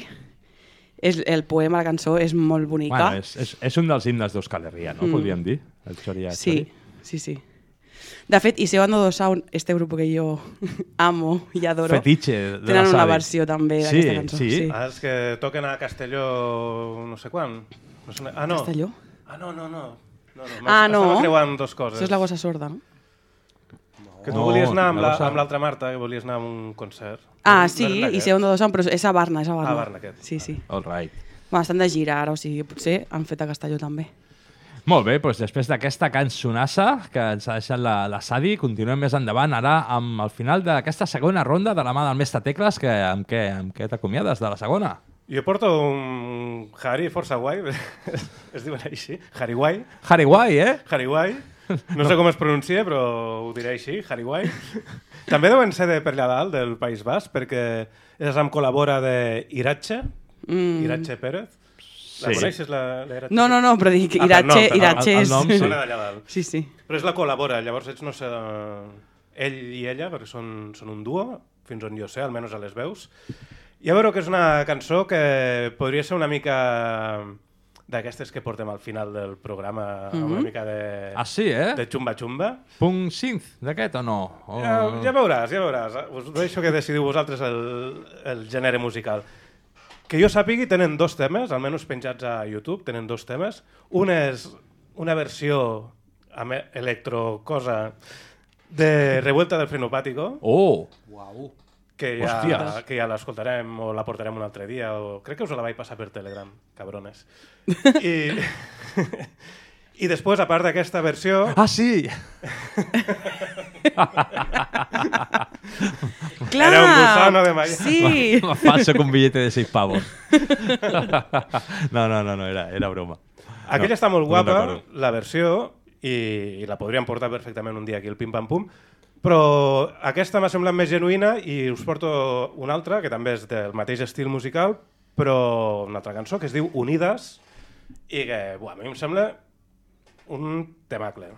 és, el poema, la cançó, és molt bonica. Bueno, és, és, és un dels himnes d'Euskal Herria, no? Mm. Podríem dir. El Choria Sí, sí, sí. De fet, Iseo Ando do Sound, este grupo que yo amo y adoro, Fetiche de tenen la una Sadi. versió també Sí, d'aquesta cançó. sí. sí. Ah, els que toquen a Castelló no sé quan. No sé, ah, no. Castelló? Ah, no, no, no. no, no. Ah, no. Estava creuant dos coses. Això és la gossa sorda, no? Que tu volies anar amb la la- amb l'altra Marta, que volies anar a un concert. Ah, sí, i aquest? Iseo Ando do Sound, però és a Barna, és a Barna. Ah, Barna, aquest. Sí, sí. All right. Bueno, estan de gira ara, o sigui, potser han fet a Castelló també. Molt bé, doncs després d'aquesta cançonassa que ens ha deixat la, la Sadi, continuem més endavant ara amb el final d'aquesta segona ronda de la mà del mestre Tecles, que amb què, amb què t'acomiades de la segona? Jo porto un Harry força guai, es diuen així, Harry guai. Harry Guai, eh? Harry guai. No sé com es pronuncia, però ho diré així, Harry guai. També deuen ser de per allà dalt, del País Basc, perquè és amb col·labora de Iratxe, Mm. Iratxe Pérez. La Sí. coneixes, la, la Iratxe? No, no, no, però dic, Ah, nom, per nom. Iratxe El- el és... nom, sí. Sona d'allà dalt. Sí, sí. Però és la col·labora, llavors ells no sé... Ell i ella, perquè són, són un duo, fins on jo sé, almenys a les veus. I a veure que és una cançó que podria ser una mica d'aquestes que portem al final del programa, amb una Mhm. mica de, Ah, sí, eh? de xumba-xumba. Punt synth d'aquest o no? O... Ja, ja veuràs, ja veuràs. Us deixo que decidiu vosaltres el, el gènere musical. Que jo sàpigui, tenen dos temes, almenys penjats a YouTube, tenen dos temes. Un és una versió amb electrocosa de Revuelta del Frenopático, Oh! Uau. que ja, Hòsties. que ja l'escoltarem o la portarem un altre dia. O... Crec que us la vaig passar per Telegram, cabrones. I, I després, a part d'aquesta versió... Ah, sí! Clar, Era un gusano de Maya. Sí. Más falso que un billete de 6 pavos. no, no, no, no era, era broma. Aquella no, està molt no guapa, recordo. la versió, i, i la podríem portar perfectament un dia aquí, el Pim Pam Pum, però aquesta m'ha semblat més genuïna i us porto una altra, que també és del mateix estil musical, però una altra cançó que es diu Unides, i que buah, a mi em sembla un temacle.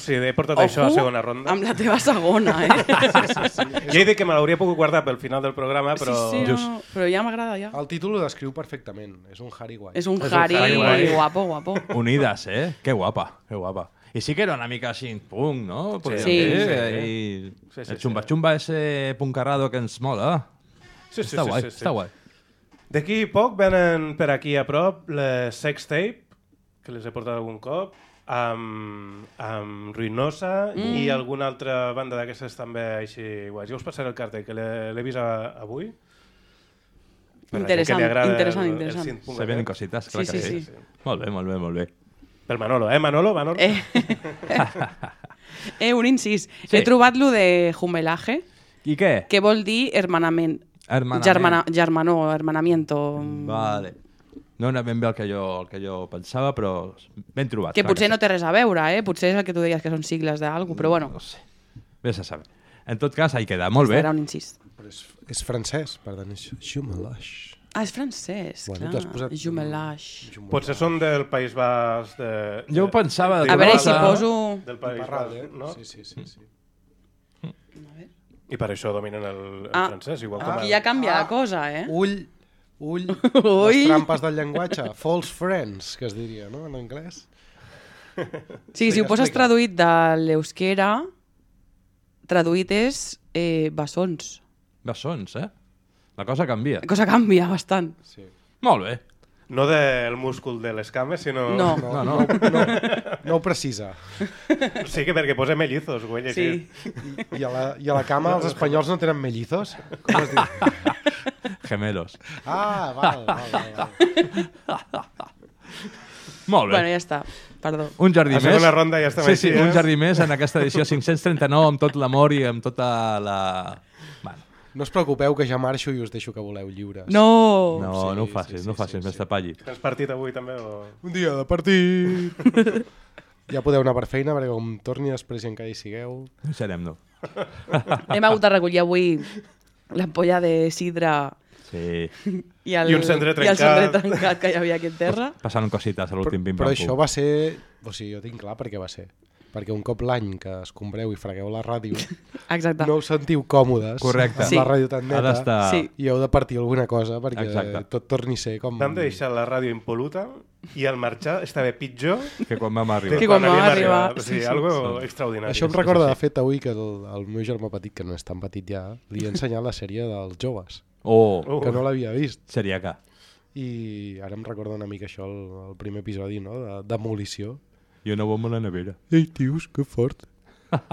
Sí, he portat això a Ojo segona ronda. Amb la teva segona, eh? Jo he dit que me l'hauria pogut guardar pel final del programa, però... Sí, sí, no, però ja m'agrada, ja. El títol ho descriu perfectament. És un Harry guai. És un És un Harry, Harry guai. guapo, guapo. Unidas, eh? Qué guapa, qué guapa. Y sí que era una mica así, punk, ¿no? Podríem Sí. dir, Sí, eh, sí. I Sí, sí, el xumba-xumba ese puncarrado que ens mola. Sí, sí, està sí, guai, sí, sí. està guai. D'aquí poc venen per aquí a prop les Sex Tape, que les he portat algun cop, amb, amb Ruinosa mm. i alguna altra banda d'aquestes també així guais. Jo us passaré el cartell, que l'he vist a, avui. Per Interessant, interessant, el- el interessant. synth-punk Se vienen cositas, clar Sí, que sí, sí. sí. Molt bé, molt bé, molt bé. Pel Manolo, eh, Manolo? Manolo? Eh, eh un incís. Sí. He trobat lo de jumelaje, I què? que vol dir hermanament. Hermanament. Germana, germanó, hermanamiento. Vale. No era ben bé el que jo, el que jo pensava, però ben trobat. Que clar potser sí. no té res a veure, eh? Potser és el que tu deies que són sigles d'algú, però bueno, No sé. Vés a saber. En tot cas, ahí queda. Molt bé. era un incís. Però és, és francès, per tant, és Jumelage. Ah, és francès, Bueno, clar. posat- Jumelage. Potser són del País Basc de... Jo ho pensava... de- A veure si poso... Del País Basc, eh? no? Sí, sí, sí. sí. I per això dominen el, el Ah. francès, igual com Aquí el... ja canvia la cosa, eh? Ull, ull, Ui. les trampes del llenguatge. False friends, que es diria, no?, en anglès. Sí, si ho poses explica. traduït de l'euskera, traduït és eh, bessons. Bessons, eh? La cosa canvia. La cosa canvia bastant. Sí. Molt bé. No del múscul de les cames, sinó... No. No, no. No, no ho precisa. Sí, que perquè posa mellizos, güey. Sí. I a, la, I a la cama els espanyols no tenen mellizos? Com es diu? Gemelos. Ah, val, val, val. val. Molt bé. Bueno, ja està. Perdó. Un jardí més. segona ronda ja estem sí, així, sí, un eh? jardí més en aquesta edició 539 amb tot l'amor i amb tota la... Bueno, No us preocupeu que ja marxo i us deixo que voleu lliures. No! no, Sí, no ho facis, sí, sí, no ho facis, sí, sí. te palli. Tens partit avui també? O... Un dia de partit! ja podeu anar per feina perquè com torni després i encara hi sigueu... Serem, no. Hem hagut de recollir avui l'ampolla de sidra Sí, i el, I un cendrer i el cendrer trencat. trencat que hi havia aquí en terra. passant cosites a l'últim pim Però això va ser... O sigui, jo tinc clar per què va ser. Perquè un cop l'any que escombreu i fregueu la ràdio, Exacte. no us sentiu còmodes Correcte. amb Sí. la ràdio tan neta d'estar... Sí. i heu de partir alguna cosa perquè Exacte. tot torni a ser com... Vam deixar la ràdio impoluta i al marxar estava pitjor Que quan vam arribar. Que quan vam havíem arribar. arribat. O Sí, sigui, sí. algo extraordinari. Això em recorda, de fet, avui que el, el meu germà petit, que no és tan petit ja, li he ensenyat la sèrie dels joves, Oh, Oh. que no l'havia vist. seria que... I ara em recorda una mica això, el, el primer episodi, no?, de demolició. Jo no bombo a la nevera. Ei, tios, que fort.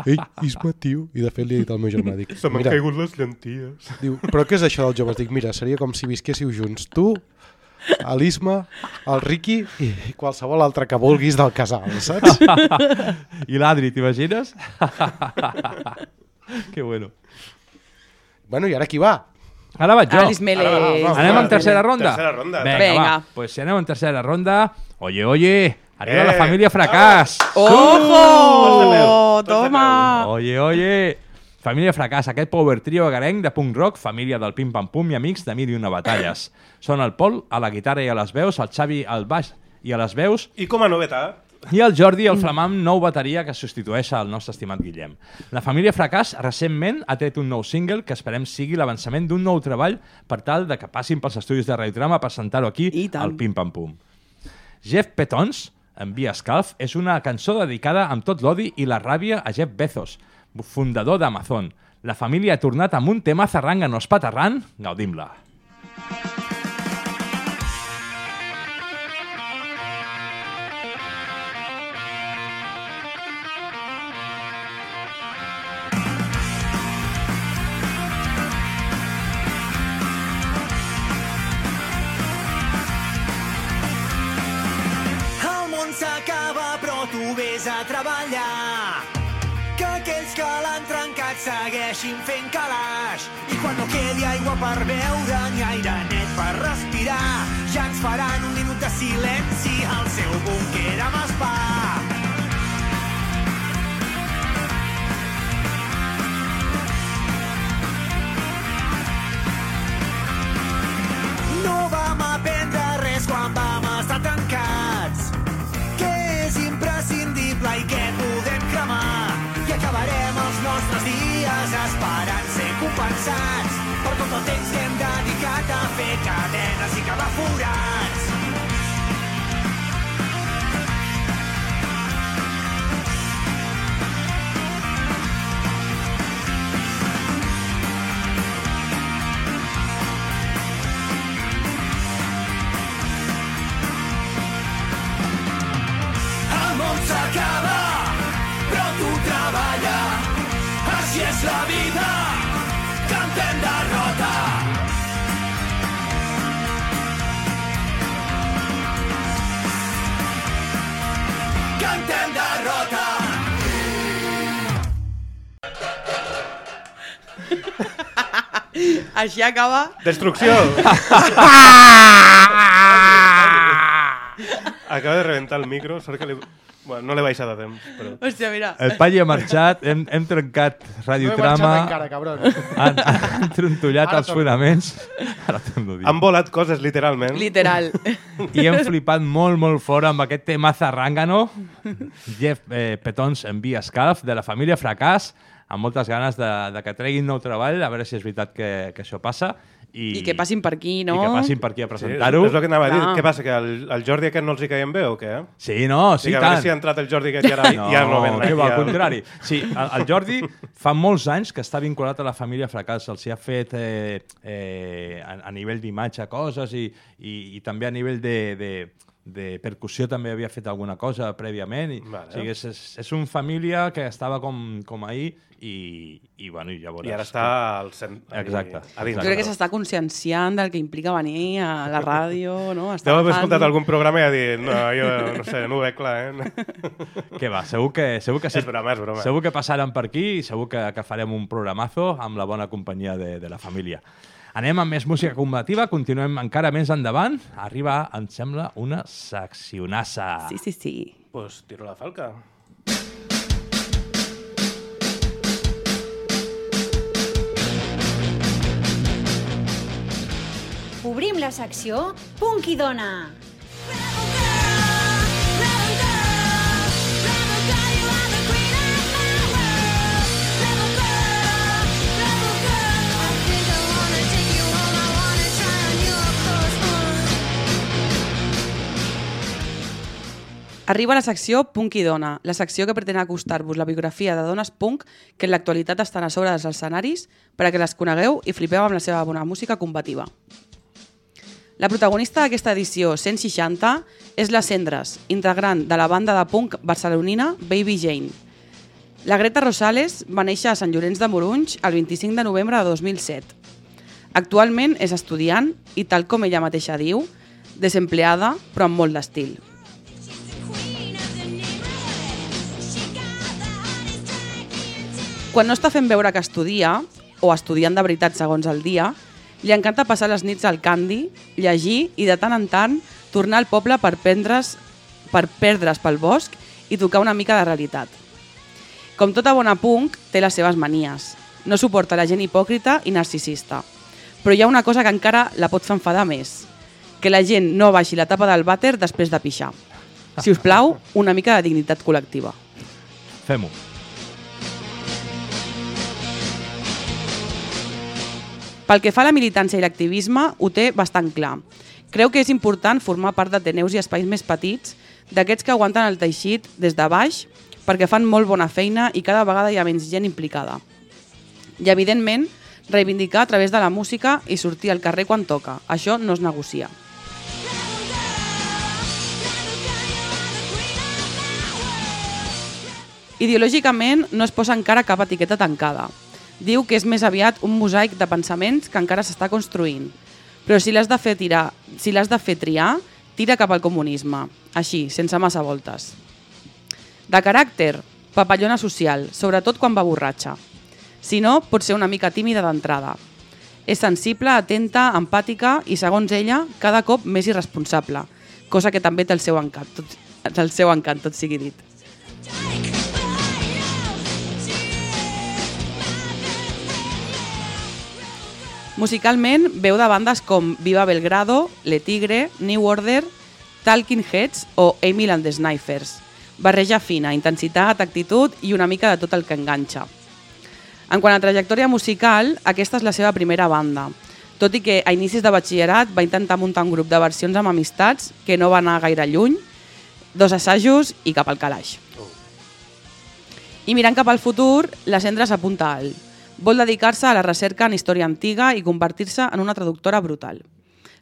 Ei, Isma, tio. I de fet li he dit al meu germà, dic, Se m'han caigut les llenties. diu, però què és això dels joves? Dic, mira, seria com si visquéssiu junts tu, l'Isma, el Ricky i qualsevol altre que vulguis del casal, saps? I l'Adri, t'imagines? que bueno. bueno, i ara qui va? Ara vaig jo. Ara va, va, va. Anem en tercera Tercera ronda? ronda. Vinga, Vinga. va. Pues si anem en tercera ronda... Oye, oye, arriba Eh. la família Fracàs. Ojo! Toma! Oye, oye. Família Fracàs, aquest power trio agarenc de punk rock, família del Pim Pam Pum i amics de mil i una batalles. Són el Pol a la guitarra i a les veus, el Xavi al baix i a les veus, I com a novetat, i el Jordi, el flamant nou bateria que substitueix al nostre estimat Guillem. La família Fracàs recentment ha tret un nou single que esperem sigui l'avançament d'un nou treball per tal de que passin pels estudis de Radiotrama a presentar-ho aquí al Pim Pam Pum. Jeff Petons, en Via Scalf, és una cançó dedicada amb tot l'odi i la ràbia a Jeff Bezos, fundador d'Amazon. La família ha tornat amb un tema zarrangano espaterrant, gaudim-la. El segueixin fent calaix. I quan no quedi aigua per beure ni aire net per respirar, ja ens faran un minut de silenci al seu búnquer amb espà. No vam aprendre compensats per tot el temps que hem dedicat a fer cadenes i cavar forats. S'acaba, Cantem derrota. Així acaba... Destrucció! Acaba de reventar el micro, sort que li... Bueno, no l'he baixat a temps, però... Hòstia, mira. El Palli ha marxat, hem, hem trencat No he radiotrama, marxat encara, cabron. han, han trontollat Ara els torno. fonaments, ara torno dir. Han volat coses, literalment. Literal. I hem flipat molt, molt fora amb aquest tema zarrangano. Jeff eh, Petons en Via Scalf, de la família Fracàs, amb moltes ganes de, de que treguin nou treball, a veure si és veritat que, que això passa. I, I que passin per aquí, no? I que passin per aquí a Sí, és, presentar-ho. és el que anava a dir. Clar. Què passa, que el, el Jordi aquest no els hi caiem bé o què? Sí, no, sí, a tant. veure si ha entrat el Jordi aquest i ara No, ja no ven que va, al contrari. Sí, el, el Jordi fa molts anys que està vinculat a la família Fracàs. Els hi ha fet eh, eh, a, a nivell d'imatge coses i, i, i també a nivell de, de, de percussió també havia fet alguna cosa prèviament. I, Vale. o sigui, és, és, és una família que estava com, com ahir i, i, bueno, i llavors... I ara està al cent... Exacte, A dins. Jo crec que s'està conscienciant del que implica venir a la ràdio, no? Estar Deu haver escoltat algun programa i ha dit no, jo no sé, no ho veig clar, eh? Què va, segur que, segur que, És broma, és broma. segur que passaran per aquí i segur que, que farem un programazo amb la bona companyia de, de la família. Anem amb més música combativa, continuem encara més endavant. Arriba, em sembla, una seccionassa. Sí, sí, sí. Pues tiro la falca. Obrim la secció Punk i Dona. Arriba la secció Punk i Dona, la secció que pretén acostar-vos la biografia de dones punk que en l'actualitat estan a sobre dels escenaris per a que les conegueu i flipeu amb la seva bona música combativa. La protagonista d'aquesta edició 160 és la Cendres, integrant de la banda de punk barcelonina Baby Jane. La Greta Rosales va néixer a Sant Llorenç de Morunys el 25 de novembre de 2007. Actualment és estudiant i, tal com ella mateixa diu, desempleada, però amb molt d'estil. Quan no està fent veure que estudia, o estudiant de veritat segons el dia, li encanta passar les nits al Candy, llegir i de tant en tant tornar al poble per, prendre's, per perdre's pel bosc i tocar una mica de realitat. Com tota bona punk, té les seves manies. No suporta la gent hipòcrita i narcisista. Però hi ha una cosa que encara la pot fer enfadar més. Que la gent no baixi la tapa del vàter després de pixar. Si us plau, una mica de dignitat col·lectiva. Fem-ho. Pel que fa a la militància i l'activisme, ho té bastant clar. Creu que és important formar part d'Ateneus i espais més petits, d'aquests que aguanten el teixit des de baix, perquè fan molt bona feina i cada vegada hi ha menys gent implicada. I, evidentment, reivindicar a través de la música i sortir al carrer quan toca. Això no es negocia. Ideològicament no es posa encara cap etiqueta tancada. Diu que és més aviat un mosaic de pensaments que encara s'està construint. Però si l'has de fer tirar, si l'has de fer triar, tira cap al comunisme, així, sense massa voltes. De caràcter, papallona social, sobretot quan va borratxa. Si no, pot ser una mica tímida d'entrada. És sensible, atenta, empàtica i, segons ella, cada cop més irresponsable, cosa que també té el seu encant, tot, el seu encant, tot sigui dit. Musicalment, veu de bandes com Viva Belgrado, Le Tigre, New Order, Talking Heads o Emil and the Snipers. Barreja fina, intensitat, actitud i una mica de tot el que enganxa. En quant a trajectòria musical, aquesta és la seva primera banda, tot i que a inicis de batxillerat va intentar muntar un grup de versions amb amistats que no va anar gaire lluny, dos assajos i cap al calaix. I mirant cap al futur, la Cendra s'apunta alt. Vol dedicar-se a la recerca en història antiga i convertir-se en una traductora brutal.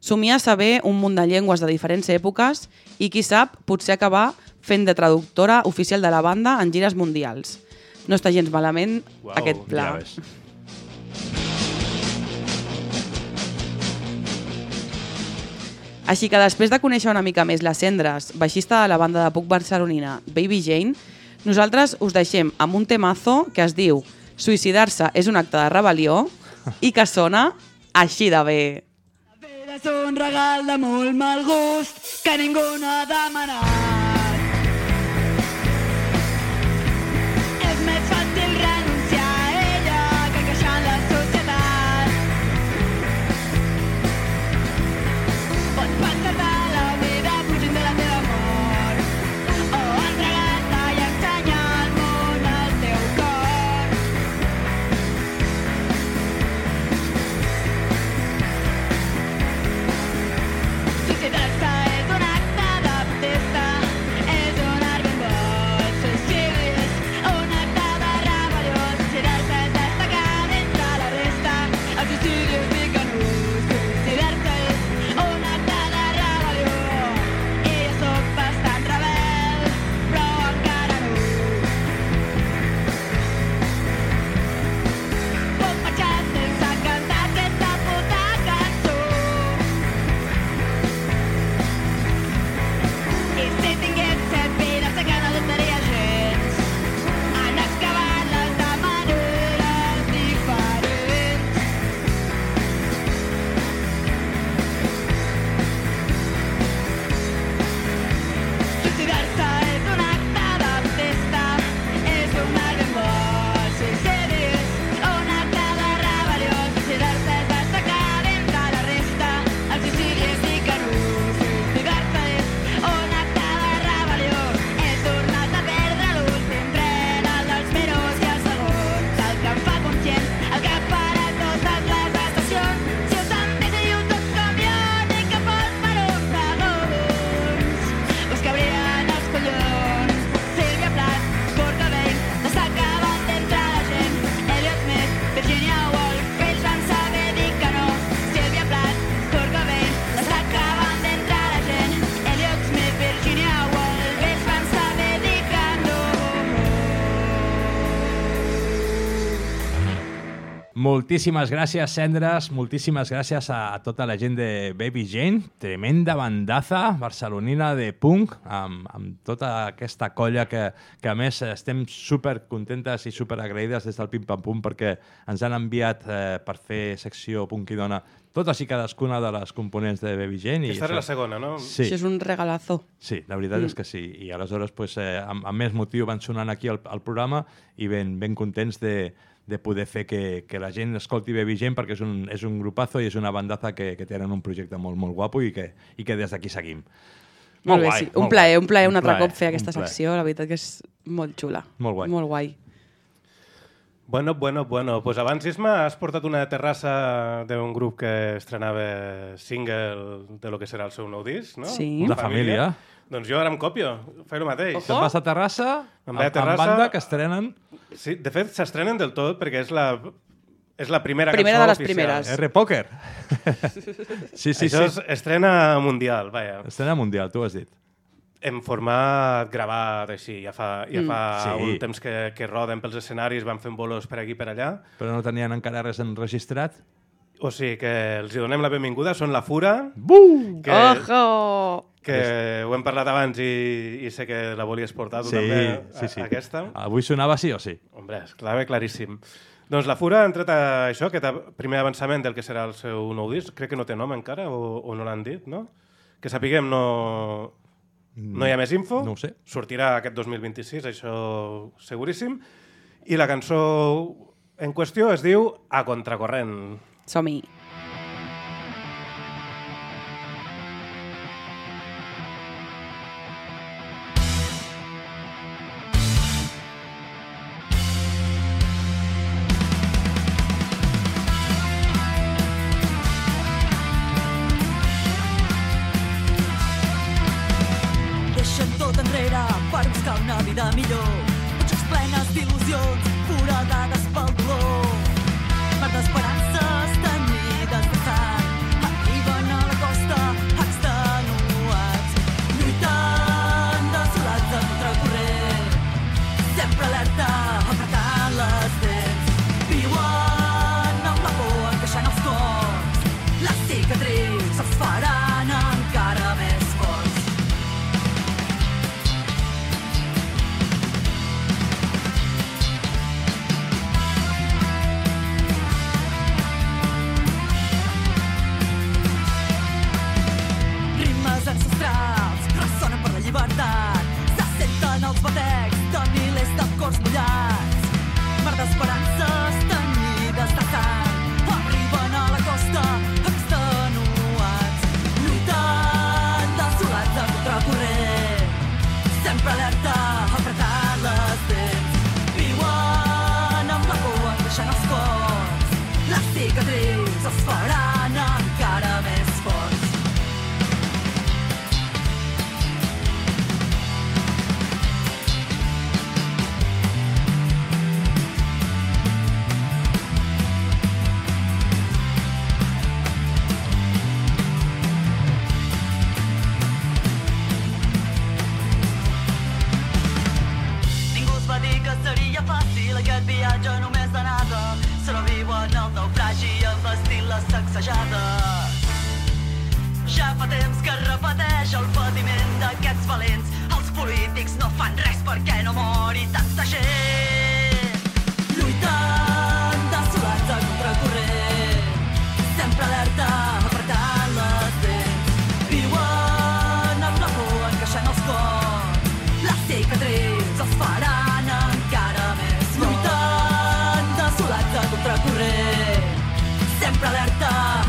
Somia saber un munt de llengües de diferents èpoques i, qui sap, potser acabar fent de traductora oficial de la banda en gires mundials. No està gens malament Uau, aquest pla. ja. Així que després de conèixer una mica més les Cendres, baixista de la banda de puc barcelonina Baby Jane, nosaltres us deixem amb un temazo que es diu Suïcidar-se és un acte de rebel·lió i que sona així de bé. És un regal de molt mal gust que ningú no ha demanat. Moltíssimes gràcies, Cendres, moltíssimes gràcies a, a tota la gent de Baby Jane, tremenda bandaza barcelonina de punk, amb, amb tota aquesta colla que, que a més estem super contentes i super agraïdes des del Pim Pam Pum perquè ens han enviat eh, per fer secció punk i dona totes i cadascuna de les components de Baby Jane. i Aquesta era la segona, no? Sí. Això és un regalazo. Sí, la veritat Mm. és que sí. I aleshores, pues, eh, amb, amb més motiu van sonant aquí al, al programa i ben, ben contents de, de poder fer que, que la gent escolti Baby Gent perquè és un, és un grupazo i és una bandaza que, que tenen un projecte molt, molt guapo i que, i que des d'aquí seguim. Molt bé, guai, sí. Un molt plaer, guai. un plaer un altre plaer, cop fer aquesta secció, la veritat que és molt xula. Molt guai. Molt guai. Bueno, bueno, bueno. Pues abans, Isma, has portat una terrassa d'un grup que estrenava single de lo que serà el seu nou disc, no? Sí. La família. Doncs jo ara em copio, faig el mateix. Te'n vas a Terrassa, Em a Terrassa. amb banda que estrenen Sí, de fet, s'estrenen del tot perquè és la, és la primera, Primera cançó de les oficial. primeres. R Poker. sí, sí, Això sí. és estrena mundial, vaja. Estrena mundial, tu ho has dit. En format gravat, així, ja fa, ja Mm. fa Sí. un temps que, que roden pels escenaris, van fent bolos per aquí per allà. Però no tenien encara res enregistrat. O sigui que els hi donem la benvinguda, són La Fura, Buh! que, Ojo! que ho hem parlat abans i, i sé que la volies portar tu Sí, també, sí, sí. A, aquesta. Avui sonava sí o sí. Hombre, estava claríssim. Doncs La Fura ha entrat a això, aquest primer avançament del que serà el seu nou disc. Crec que no té nom encara, o, o no l'han dit, no? Que sapiguem, no, no hi ha més info. No ho sé. Sortirà aquest 2026, això seguríssim. I la cançó en qüestió es diu A Contracorrent. Som-hi.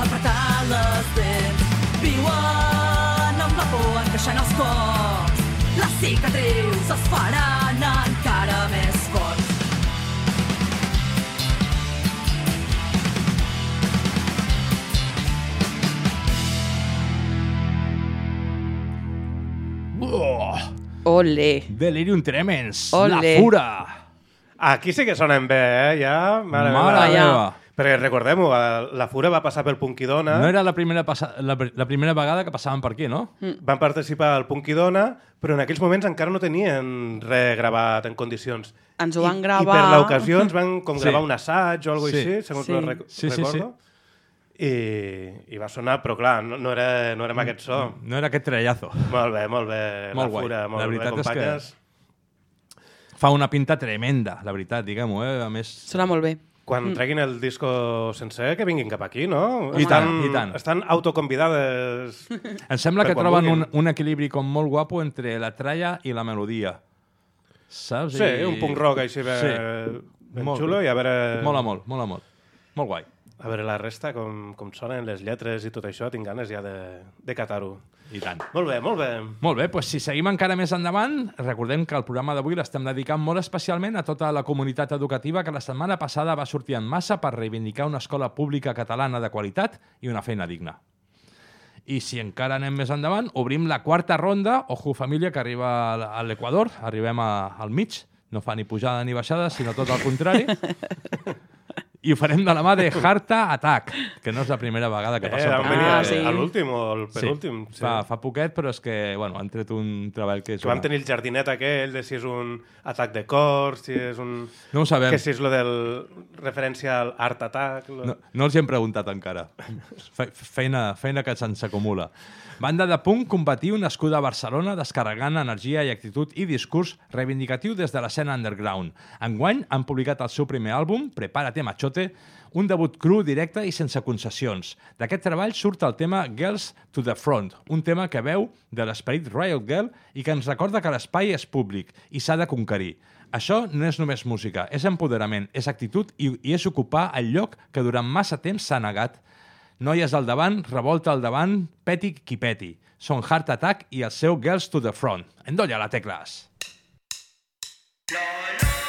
Apretant les dents. Viuen amb la por encaixant els cors. Les cicatrius els faran encara més forts. Oh, Ole. Delirium Tremens. Ole. La fura. Aquí sí que sonen bé, eh? Ja, mare, Mare meva. meva. Perquè recordem-ho, la Fura va passar pel Punkidona, No era la primera, passa... la, la primera vegada que passaven per aquí, no? van participar al Punkidona, però en aquells moments encara no tenien res gravat en condicions. Ens ho van I gravar... per l'ocasió ens van com Sí. gravar un assaig o alguna Sí. així, segons Sí. sí. rec Sí, sí, sí. recordo. I, I va sonar, però clar, no, no, era, no era amb aquest so. No era aquest trellazo. Molt bé, molt bé, Molt la guai. Fura, molt La bé, veritat és que-. Fa una pinta tremenda, la veritat, diguem-ho, eh? A més... Sona molt bé. Quan mm. treguin el disco sencer, que vinguin cap aquí, no? I tant, i tant. Estan autoconvidades. Em sembla que troben un, vulguin. un equilibri com molt guapo entre la tralla i la melodia. Saps? Sí, I- un punk rock així ben, ben Molt xulo i a veure... Mola molt, mola molt. Molt guai. A veure la resta, com, com sonen les lletres i tot això, tinc ganes ja de, de catar-ho. I tant. Molt bé, molt bé. Molt bé, doncs si seguim encara més endavant, recordem que el programa d'avui l'estem dedicant molt especialment a tota la comunitat educativa que la setmana passada va sortir en massa per reivindicar una escola pública catalana de qualitat i una feina digna. I si encara anem més endavant, obrim la quarta ronda, ojo família, que arriba a l'Equador, arribem a, al mig, no fa ni pujada ni baixada, sinó tot el contrari. I ho farem de la mà de Harta Attack, que no és la primera vegada que Eh, passa van per venir Ah, a- sí. a l'últim o al penúltim. Sí. Fa, fa poquet, però és que bueno, han tret un treball que és... Que vam una- tenir el jardinet aquell de si és un atac de cor, si és un... No ho sabem. Que si és lo del referència al art attack... Lo... No, no els hi hem preguntat encara. Fe, feina, feina que se'ns acumula. Banda de punk combatiu nascuda a Barcelona descarregant energia i actitud i discurs reivindicatiu des de l'escena underground. Enguany han publicat el seu primer àlbum, Prepárate Machote, un debut cru, directe i sense concessions. D'aquest treball surt el tema Girls to the Front, un tema que veu de l'esperit Riot Girl i que ens recorda que l'espai és públic i s'ha de conquerir. Això no és només música, és empoderament, és actitud i, i és ocupar el lloc que durant massa temps s'ha negat. Noies al davant, revolta al davant, peti qui peti. Són Heart Attack i el seu Girls to the Front. Endolla la tecles. La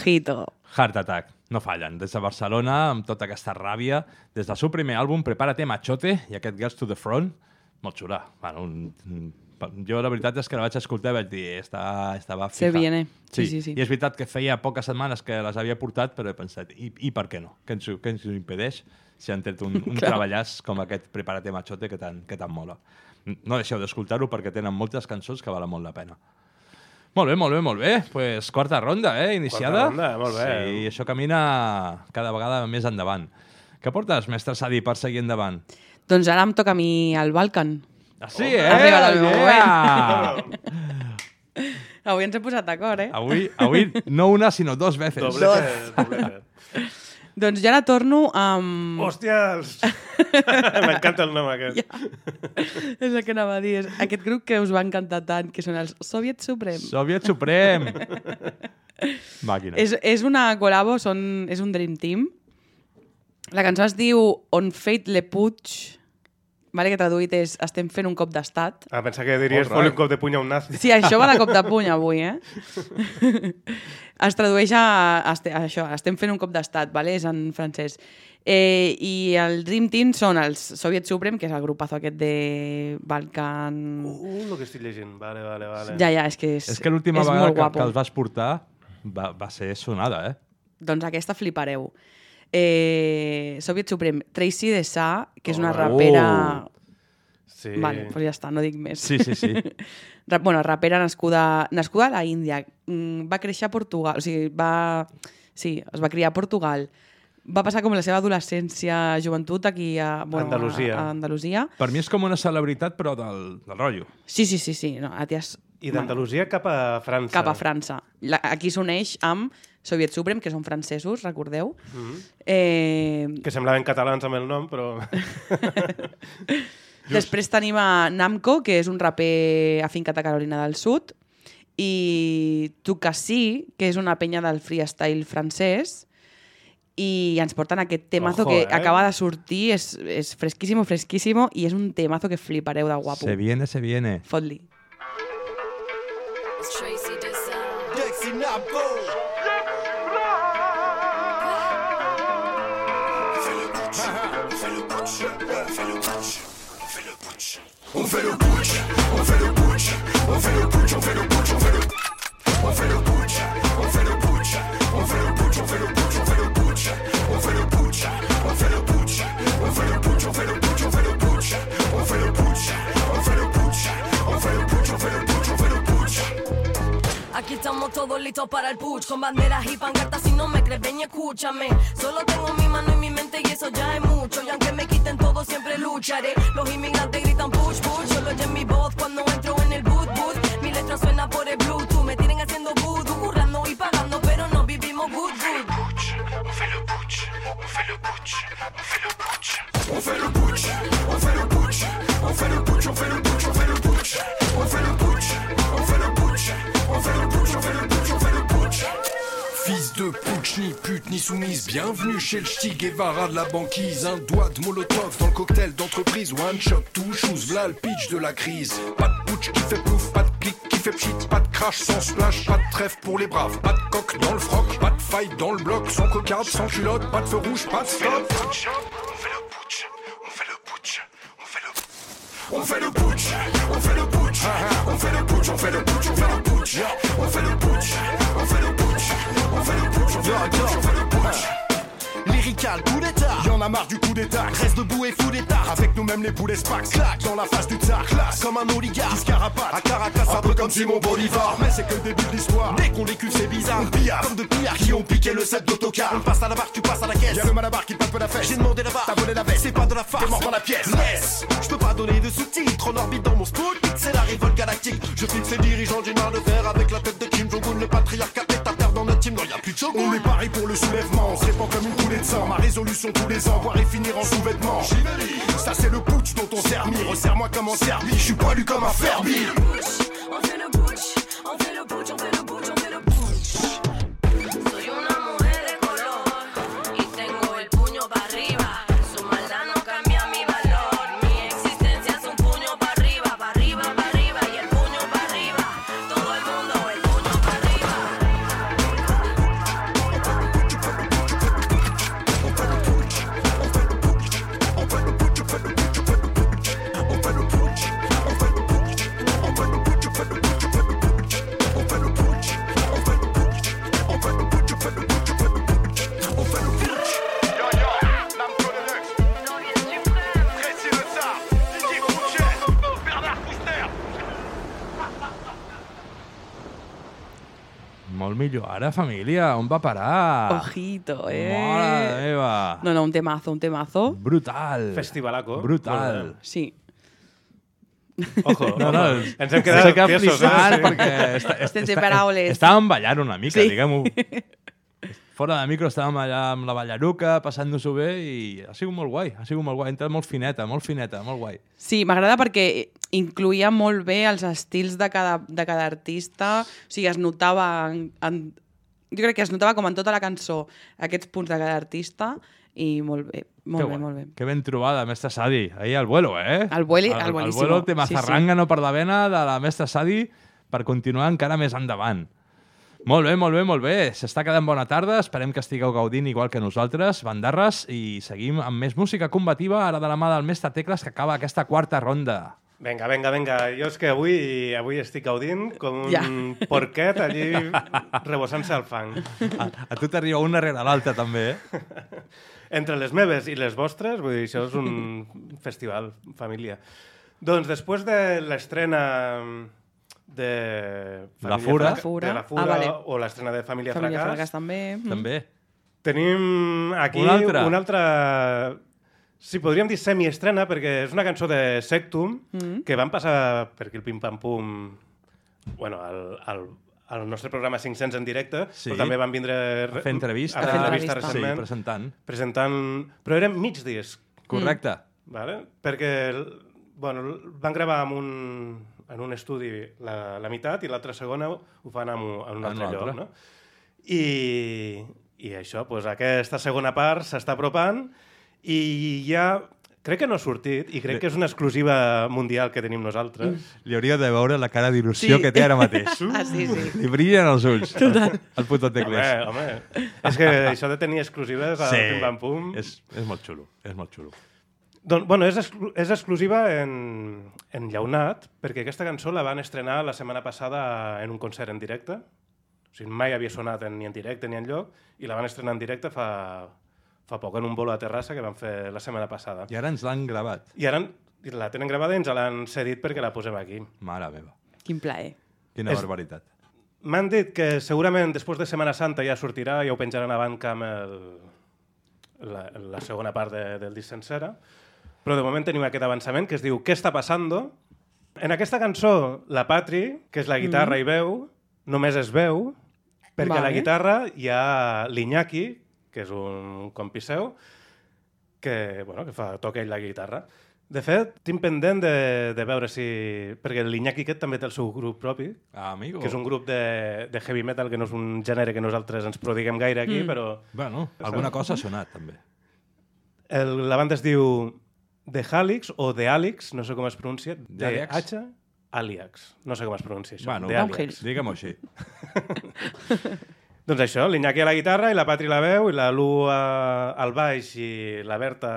Ojito. Heart Attack. No fallen. Des de Barcelona, amb tota aquesta ràbia, des del seu primer àlbum, Prepárate Machote, i aquest Girls to the Front, molt xula. Bueno, un, jo la veritat és que la vaig escoltar i vaig dir, està, estava fija. Se viene. Sí, sí, sí. I és veritat que feia poques setmanes que les havia portat, però he pensat, i, i per què no? Què ens, què ens ho impedeix si han tret un, un treballàs com aquest Prepárate Machote que tant, que tant mola? No deixeu d'escoltar-ho perquè tenen moltes cançons que valen molt la pena. Molt bé, molt bé, molt bé. Pues quarta ronda, eh? Iniciada. ronda, molt bé. Sí, això camina cada vegada més endavant. Què portes, mestre Sadi, per seguir endavant? Doncs ara em toca a mi el Balkan. Ah, sí, eh? Ha arribat el meu Yeah! moment. Avui ens hem posat d'acord, eh? Avui, avui no una, sinó dos veces. Doblete, doblete. Doncs ja la torno amb... Hòstia! els- M'encanta el nom aquest. És el que anava a dir. És aquest grup que us va encantar tant, que són els Soviet Suprem. Soviet Suprem! Màquina. És, és una col·labo, són, és un Dream Team. La cançó es diu On Fate Le Puig, vale, que traduït és Estem fent un cop d'estat. Ah, pensa que diries right. un cop de puny a un nazi. Sí, això va de cop de puny avui, eh? es tradueix a, a, a això, estem fent un cop d'estat, vale? és en francès. Eh, I el Dream Team són els Soviet Supreme, que és el grupazo aquest de Balkan... Uh, el que estic llegint. Vale, vale, vale. Ja, ja, és que és, És que l'última vegada molt que, guapo. que els vas portar va, va ser sonada, eh? Doncs aquesta flipareu. Eh, Soviet Supreme, Tracy de Sa, que és una Alright. rapera... Oh. Sí. Vale, doncs ja està, no dic més. Sí, sí, sí. Ra- bueno, rapera nascuda, nascuda a la Índia. Mm, Va créixer a Portugal, o sigui, va... Sí, es va criar a Portugal. Va passar com la seva adolescència, joventut aquí a, bueno, Andalusia. a, a Andalusia. Per mi és com una celebritat, però del, del rotllo. Sí, sí, sí, sí. No, la tia és, I d'Andalusia cap a França. cap a França. La, aquí s'uneix amb Soviet Supreme, que són francesos, recordeu. Mhm. Eh, Que semblaven catalans amb el nom, però... Després tenim a Namco, que és un raper afincat a Carolina del Sud, i Tukasi, que és una penya del freestyle francès, i ens porten aquest temazo Ojo, que eh? acaba de sortir, és, és fresquíssimo, fresquíssimo, i és un temazo que flipareu de guapo. Se viene, se viene. Fot-li. Dexy On fait le putsch, on fait le putsch, on fait le putsch, on fait le putsch, on fait le on fait le putsch, putsch, putsch, putsch, putsch, putsch, putsch, putsch, putsch, putsch, putsch, putsch, putsch, putsch, putsch. Aquí estamos todos listos para el push Con banderas y pancartas si no me crees y escúchame Solo tengo mi mano y mi mente y eso ya es mucho Y aunque me quiten todo siempre lucharé Los inmigrantes gritan push push Yo lo oye en mi voz cuando entro en el boot boot Mi letra suena por el bluetooth Me tienen haciendo voodoo Currando y pagando pero no vivimos good good On fait le putsch, on fait le putsch, on le. De putsch, ni pute, ni soumise, bienvenue chez le Ch'ti Guevara de la banquise. Un doigt de molotov dans le cocktail d'entreprise. One shot, two shoes, v'là le pitch de la crise. Pas de putsch qui fait plouf, pas de clic qui fait pchit, pas de crash sans splash, pas de trêve pour les braves, pas de coq dans le froc, pas de faille dans le bloc, sans cocarde, sans culotte, pas de feu rouge, pas de stop. On fait le putsch, on fait le putsch, on fait le on fait le putsch, on fait le putsch, on fait le putsch, on fait le putsch, on fait le putsch, le putsch, on fait le. Lyrical, coup d'état. Y'en a marre du coup d'état. Reste debout et fou d'état. Avec nous-mêmes les poulets Spax Claque dans la face du tsar. Classe comme un oligarque. Discarapate À Caracas un peu comme Simon Bolivar. Mais c'est que le début de l'histoire. Dès qu'on les cuve c'est bizarre. On pillard. Comme de pillards qui ont piqué le set d'autocar On passe à la barre, tu passes à la caisse. Y'a le malabar qui passe peu la fesse. J'ai demandé la barre. T'as volé la veste. C'est pas de la farce. T'es mort dans la pièce. Laisse Je peux pas donner de sous-titres En orbite dans mon Sputnik C'est la révolte galactique. Je fixe les dirigeants d'une main de fer Avec la tête de Kim Jong-un Le patriarcat est team Non plus de On est pareil pour le soulèvement On se répand comme une coulée de sang. Ma résolution tous les ans Voir et finir en sous-vêtements. Ça c'est le putsch dont on s'est remis Resserre-moi comme en Serbie Je suis poilu comme un Ferbi On fait le putsch On fait le putsch, on fait le putsch, on fait Ara, família, on va parar? Ojito, eh? Mare meva. No, no, un temazo, un temazo. Brutal. Festivalaco. Brutal. Sí. Ojo, No, no, ojo. Ens hem quedat quedat tiesos, eh? perquè... Està, Sense paraules. Estàvem ballant una mica, Sí. diguem-ho. Fora de micro estàvem allà amb la ballaruca, passant-nos-ho bé i ha sigut molt guai, ha sigut molt guai. Ha entrat molt fineta, molt fineta, molt guai. Sí, m'agrada perquè incluïa molt bé els estils de cada, de cada artista. O sigui, es notava... En, en, jo crec que es notava com en tota la cançó aquests punts de cada artista i molt bé, molt Que bé, molt bé. Que ben trobada, mestre Sadi. Ahí al vuelo, eh? Al vuelo- al al buenísimo. vuelo, el tema Sí, sí. per la vena de la mestra Sadi per continuar encara més endavant. Molt bé, molt bé, molt bé. S'està quedant bona tarda. Esperem que estigueu gaudint igual que nosaltres, bandarres, i seguim amb més música combativa, ara de la mà del mestre Tecles, que acaba aquesta quarta ronda. Vinga, vinga, vinga. Jo és que avui avui estic gaudint com un Ja. porquet allí rebossant-se al fang. A, a tu t'arriba una rere l'altra, també, eh? Entre les meves i les vostres, vull dir, això és un festival, família. Doncs després de l'estrena de... La Família Fura. Fraca- De la Ah, Fura, vale. o l'estrena de Família, Família Fracàs. Fracàs també. Mm. També. Tenim aquí Un altre. una altra... Sí, podríem dir semiestrena, perquè és una cançó de Sectum, Mm. que van passar per aquí el Pim Pam Pum, bueno, al, al, al nostre programa 500 en directe, Sí. però també van vindre... A fer entrevista. A fer entrevista Sí, recentment. presentant. Presentant... Però eren mig disc. Correcte. Vale? Perquè bueno, van gravar en un, en un estudi la, la meitat i l'altra segona ho fan en un, en un En altre un lloc. altre. No? I, I això, doncs, aquesta segona part s'està apropant i ja crec que no ha sortit i crec que és una exclusiva mundial que tenim nosaltres. Li hauria de veure la cara d'il·lusió Sí. que té ara mateix. Ah, sí, sí. Li brillen els ulls. Total. El puto Tecles. Home, home. És que això de tenir exclusives al Sí. Pim Pam Pum... És, és molt xulo, és molt xulo. Doncs, bueno, és, exclu és exclusiva en, en Llaunat, perquè aquesta cançó la van estrenar la setmana passada en un concert en directe. O sigui, mai havia sonat en, ni en directe ni en lloc, i la van estrenar en directe fa, fa poc, en un bolo a Terrassa que van fer la setmana passada. I ara ens l'han gravat. I ara la tenen gravada i ens l'han cedit perquè la posem aquí. Mare meva. Quin plaer. Quina És- barbaritat. M'han dit que segurament després de Setmana Santa ja sortirà, ja ho penjaran a Bandcamp el, la, la segona part de, del disc sencera, però de moment tenim aquest avançament que es diu Què està passando? En aquesta cançó, la Patri, que és la guitarra Mhm. i veu, només es veu, perquè a la Vale. guitarra hi ha l'Iñaki, que és un compi seu, que, bueno, que fa, toca ell la guitarra. De fet, tinc pendent de, de veure si... Perquè l'Iñaki aquest també té el seu grup propi, Ah, amigo. que és un grup de, de heavy metal, que no és un gènere que nosaltres ens prodiguem gaire aquí, Mm. però... Bueno, alguna cosa ha sonat, també. El, la banda es diu The Halix o The Alix, no sé com es pronuncia. The? H Aliax. No sé com es pronuncia això. Bueno, digue'm-ho així. Doncs això, l'Iñaki a la guitarra i la Patri la veu i la Lu a, al baix i la Berta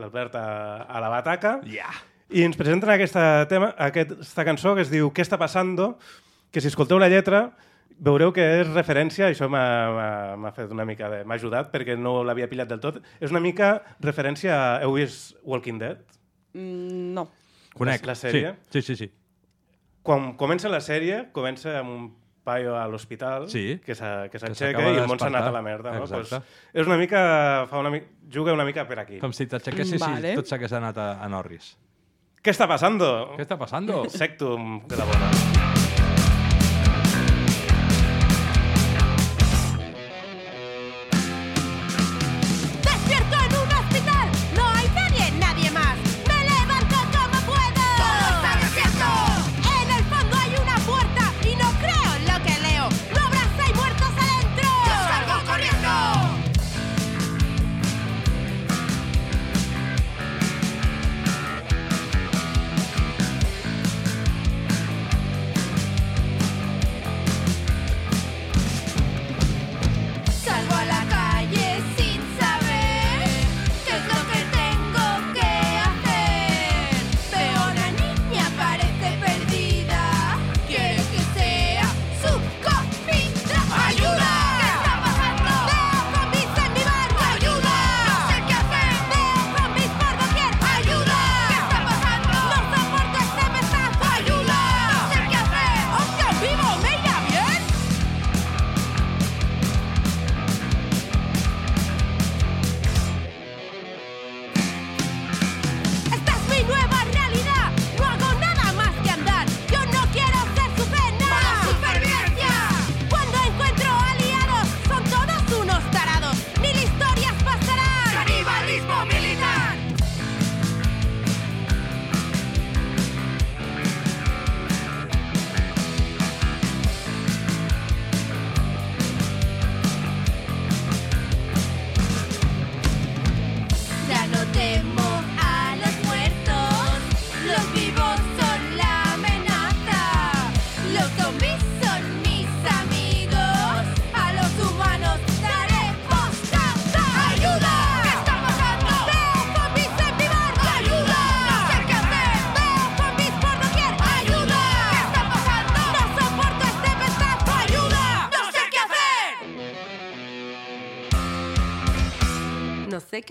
l'Alberta a la bataca. Yeah. I ens presenten aquesta, tema, aquesta cançó que es diu Què està passando? Que si escolteu la lletra veureu que és referència, això m'ha- fet una mica de... m'ha ajudat perquè no l'havia pillat del tot. És una mica referència a... Heu vist Walking Dead? Mm, no. Conec. La sèrie? Sí, sí, sí. sí. Quan comença la sèrie, comença amb un paio a l'hospital Sí. que s'aixeca i el món s'ha anat a la merda. No? Pues, és una mica... Fa una mica juga una mica per aquí. Com si t'aixequessis Vale. i tot s'hagués anat a, a Norris. Què està passando? Què està passando? Sectum de la bona.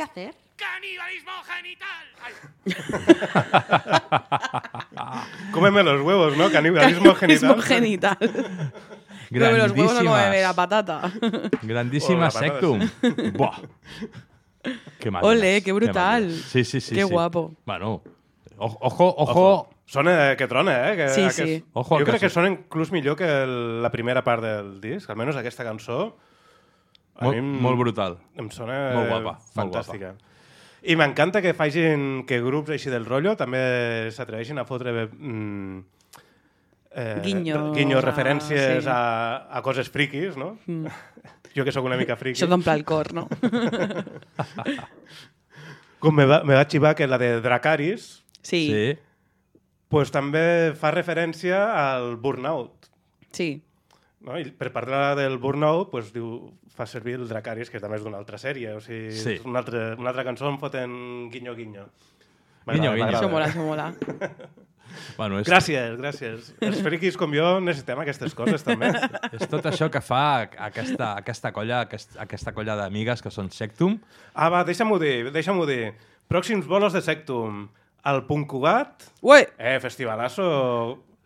Qué hacer. ¡Canibalismo genital! Cómeme los huevos, ¿no? Canibalismo genital. Canibalismo genital. Pero los huevos no come la patata. Grandísimas Oh, Sectum. Buah. Qué mal. Ole, qué brutal. Sí, sí, sí. Qué sí. guapo. Bueno, o- ojo, ojo. Sona que trona, eh? Que, Sí, aquest- sí. Ojo, jo que crec que sí. sona inclús millor que el, la primera part del disc, almenys aquesta cançó. A Molt- mi em- molt brutal. Em sona Molt guapa, molt fantàstica. I m'encanta que facin que grups així del rotllo també s'atreveixin a fotre mm, eh, guinyos a- referències sí. a, a coses friquis, no? Mm. Jo que sóc una mica friqui. Això t'omple el cor, no? Com me va, me va xivar que la de Dracaris Sí. Sí. pues, també fa referència al Burnout. Sí. No? I per parlar del Burnout, pues, diu, fa servir el Dracaris, que també és d'una altra sèrie. O sigui, Sí. és una, altra, una altra cançó en foten guinyo, guinyo. Guinyo, guinyo. Això mola, això mola. Bueno, és, Gràcies, gràcies. Els friquis com jo necessitem aquestes coses, també. és tot això que fa aquesta, aquesta colla, aquest, aquesta colla d'amigues que són Sectum. Ah, va, deixa'm-ho dir, deixa'm-ho dir. Pròxims bolos de Sectum. El Punt Cugat. Ué! Eh, festivalazo.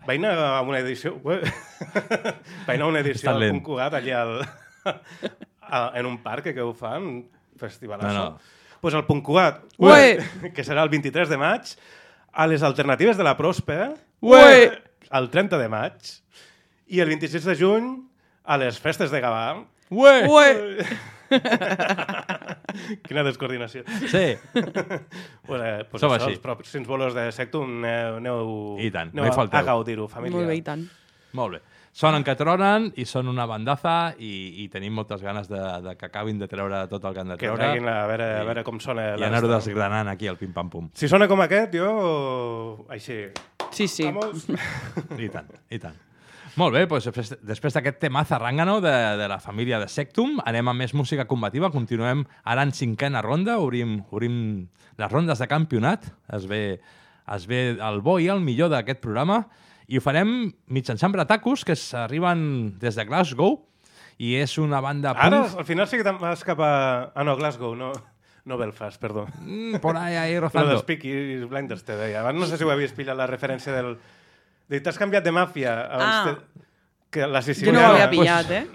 Vaig anar a una edició... Vaig anar a una edició lent. Punt Cugat, allà al, a, en un parc que ho fan. Festivalazo. No, no. Pues el Punt Cugat, Ué! que serà el 23 de maig, a les alternatives de la Prospe, Ué! el 30 de maig, i el 26 de juny a les festes de Gavà. Ué! Ué! Quina descoordinació. Sí. pues, eh, pues Som això, així. els pròxims bolos de Sectum, aneu, aneu, I tant, no aneu hi a, falteu. a gaudir-ho, família. Molt bé, i tant. Molt bé. Sonen que tronen i són una bandaza i, i tenim moltes ganes de, de que acabin de treure tot el que han de Que treure. treguin a veure, a veure com sona I la anar-ho desgranant aquí al pim-pam-pum. Si sona com aquest, jo... Així. Sí, sí. Vamos. I tant, i tant. Molt bé, doncs després, després d'aquest tema zarrangano de, de la família de Sectum, anem a més música combativa, continuem ara en cinquena ronda, obrim, obrim les rondes de campionat, es ve, es ve el bo i el millor d'aquest programa, i ho farem mitjançant Bratacus, que s'arriben des de Glasgow, i és una banda... Ara, punk- al final sí que te'n vas cap a... Ah, no, Glasgow, no, no Belfast, perdó. Mm, por ahí, ahí Lo rozando. dels Peaky Blinders te deia. Abans no sé si ho havies pillat la referència del... De, T'has canviat de màfia. Ah. te- Que la Jo no ho havia pillat, eh?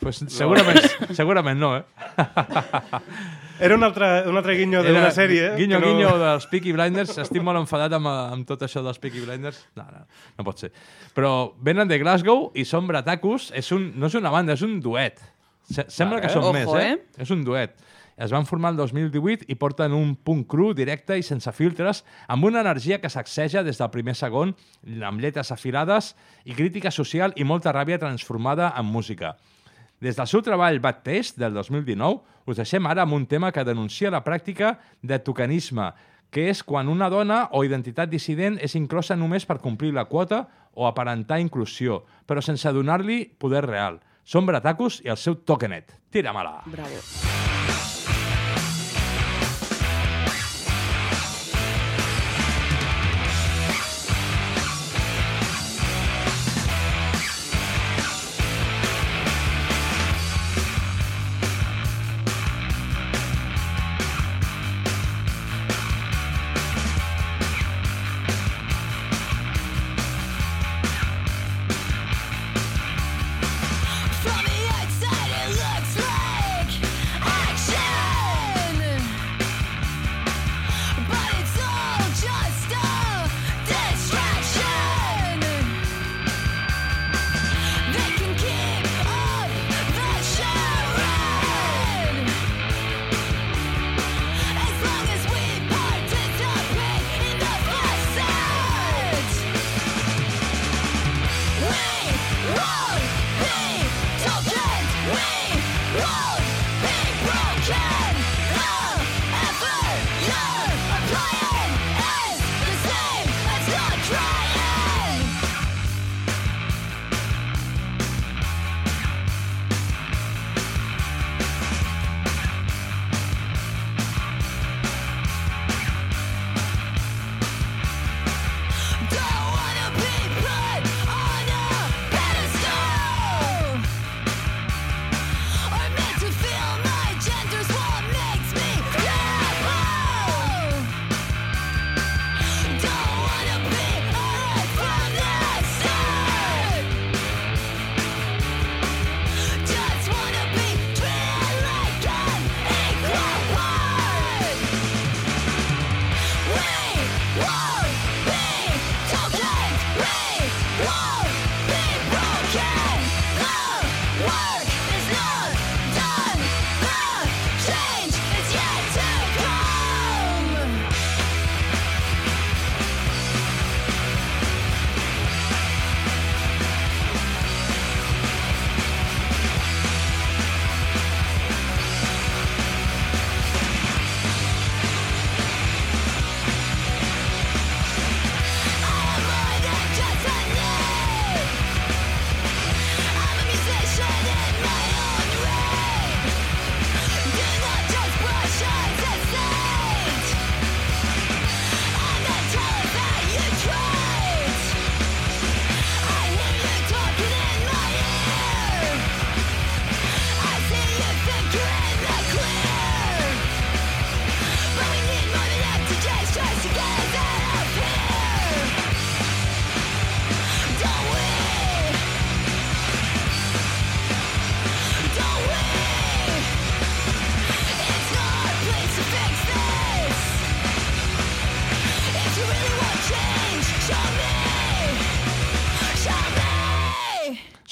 Pues segurament, segurament no, eh? Era un altre, un altre guinyo d'una sèrie. Guinyo, que no... guinyo dels Peaky Blinders. Estic molt enfadat amb, amb tot això dels Peaky Blinders. No, no, no pot ser. Però venen de Glasgow i són Bratacus. És un, no és una banda, és un duet. Se, sembla Vale. que són Ojo, més, eh? eh? És un duet. Es van formar el 2018 i porten un punt cru, directe i sense filtres, amb una energia que sacseja des del primer segon, amb lletres afilades i crítica social i molta ràbia transformada en música. Des del seu treball Bad Taste, del 2019, us deixem ara amb un tema que denuncia la pràctica de tocanisme, que és quan una dona o identitat dissident és inclosa només per complir la quota o aparentar inclusió, però sense donar-li poder real. Són Bratacus i el seu tokenet. Tira-me-la! Bravo.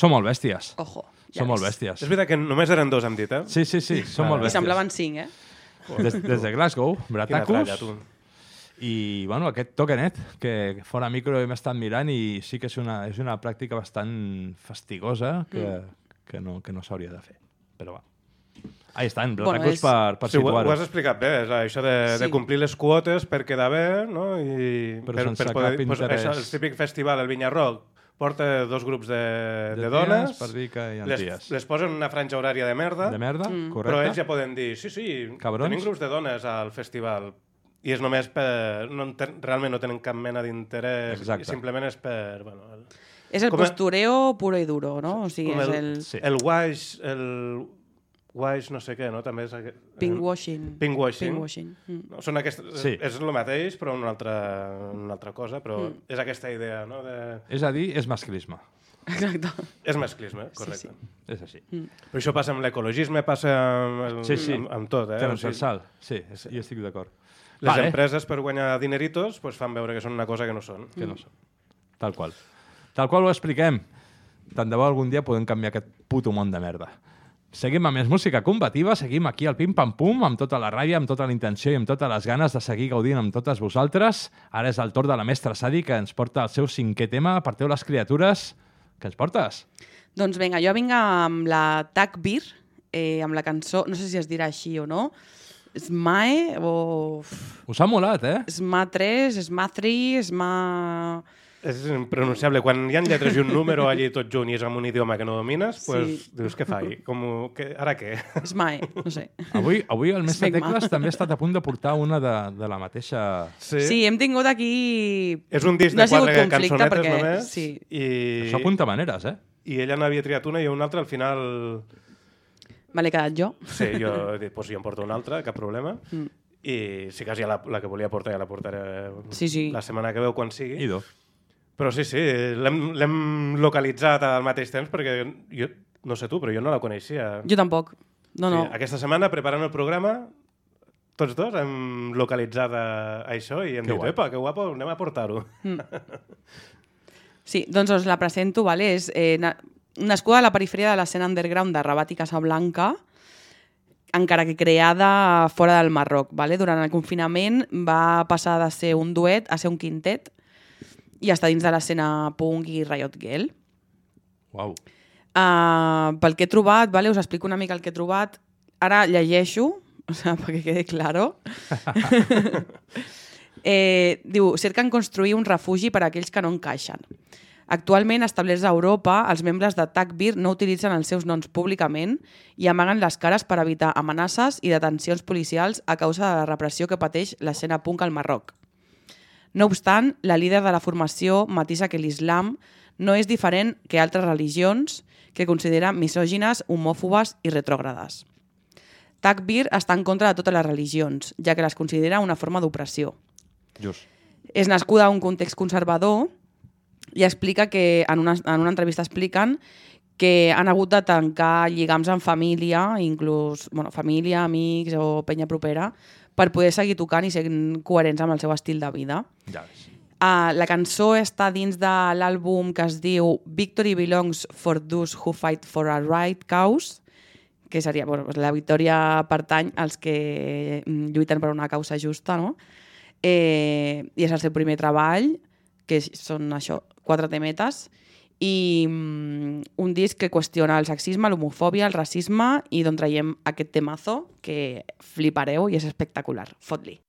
Som molt bèsties. Ojo. Som molt bèsties. És veritat que només eren dos, hem dit, eh? Sí, sí, sí, som molt I bèsties. semblaven cinc, eh? Des, des de Glasgow, Quina Bratacus. tralla, tu. I, bueno, aquest tokenet, que fora micro hem estat mirant i sí que és una, és una pràctica bastant fastigosa que, que no, que no s'hauria de fer. Però va. Ahí estan, Bueno, Bratacus és- per, per sí, ho, situar-ho. ho has explicat bé, és això de, de Sí. complir les quotes per quedar bé, no? I Però sense cap pues, interès. això, el típic festival, el Vinya Rock, porta dos grups de, de, De dones, per dir que hi ha les, ties. les posen en una franja horària de merda, De merda, Mm. correcte. però ells ja poden dir, sí, sí, Cabrons. tenim grups de dones al festival, i és només per... No, realment no tenen cap mena d'interès, simplement és per... Bueno, el, És el Com a- postureo puro i duro, no? O sigui, és el, el Sí. el wash, el wash no sé què, no? També és... aquest- pinkwashing. Pinkwashing. Pinkwashing. Mm. No, són aquests, Sí. sí. És el mateix, però una altra, una altra cosa, però Mm. mm. és aquesta idea, no? De... És a dir, és masclisme. Exacte. És masclisme, correcte. sí. És així. Mm. Però això passa amb l'ecologisme, passa amb, Sí, sí. amb, amb tot. Eh? Transversal, sí, sí. hi estic d'acord. les Vale. empreses, per guanyar dineritos, pues, fan veure que són una cosa que no són. Que no són. Tal qual. Tal qual ho expliquem. Tant de bo algun dia podem canviar aquest puto món de merda. Seguim amb més música combativa, seguim aquí al Pim Pam Pum, amb tota la ràbia, amb tota la intenció i amb totes les ganes de seguir gaudint amb totes vosaltres. Ara és el torn de la mestra Sadi, que ens porta el seu cinquè tema, Parteu les criatures. Què ens portes? Doncs vinga, jo vinc amb la Tac Beer, eh, amb la cançó, no sé si es dirà així o no, Smae o... Us ha molat, eh? Sma 3, Sma 3, Sma... És impronunciable. Quan hi ha lletres i un número allí tot junt i és en un idioma que no domines, Sí. pues, dius, què faig? Com, ho- què, ara què? Smae, no sé. Avui, avui el mestre. Tecles també ha estat a punt de portar una de, de la mateixa... Sí. Sí, hem tingut aquí... És un disc no de quatre conflicte cançonetes perquè... només. Sí. I... Això apunta maneres, eh? I ella n'havia triat una i una altra, al final... Me l'he quedat jo. Sí, jo he dit, pues jo em porto una altra, cap problema. Mm. I si cas ja la, la que volia portar ja la portaré Sí, sí. la setmana que veu quan sigui. I do. Però sí, sí, l'hem localitzat al mateix temps perquè jo, no sé tu, però jo no la coneixia. Jo tampoc. No, no. Sí, aquesta setmana, preparant el programa, tots dos hem localitzat a, a això i hem Que dit, guai. epa, que guapo, anem a portar-ho. Sí, doncs us la presento, vale? és eh, na nascuda a la perifèria de l'escena underground de Rabat i Casablanca, encara que creada fora del Marroc. Vale? Durant el confinament va passar de ser un duet a ser un quintet i està dins de l'escena punk i Riot Girl. Uau. Uh, pel que he trobat, vale? us explico una mica el que he trobat. Ara llegeixo, o sea, perquè quede claro. eh, diu, cerquen construir un refugi per a aquells que no encaixen. Actualment, establerts a Europa, els membres de TACBIR no utilitzen els seus noms públicament i amaguen les cares per evitar amenaces i detencions policials a causa de la repressió que pateix l'escena punk al Marroc. No obstant, la líder de la formació matisa que l'islam no és diferent que altres religions que considera misògines, homòfobes i retrògrades. Takbir està en contra de totes les religions, ja que les considera una forma d'opressió. Just. És nascuda a un context conservador i explica que, en una, en una entrevista expliquen que han hagut de tancar lligams en família, inclús bueno, família, amics o penya propera, per poder seguir tocant i ser coherents amb el seu estil de vida. Ja ves. Uh, la cançó està dins de l'àlbum que es diu Victory Belongs for Those Who Fight for a Right Cause, que seria, bueno, la victòria pertany als que mm, lluiten per una causa justa, no? Eh, I és el seu primer treball, que són això, quatre temetes, i mm, un disc que qüestiona el sexisme, l'homofòbia, el racisme, i d'on traiem aquest temazo que flipareu i és espectacular. Fot-li.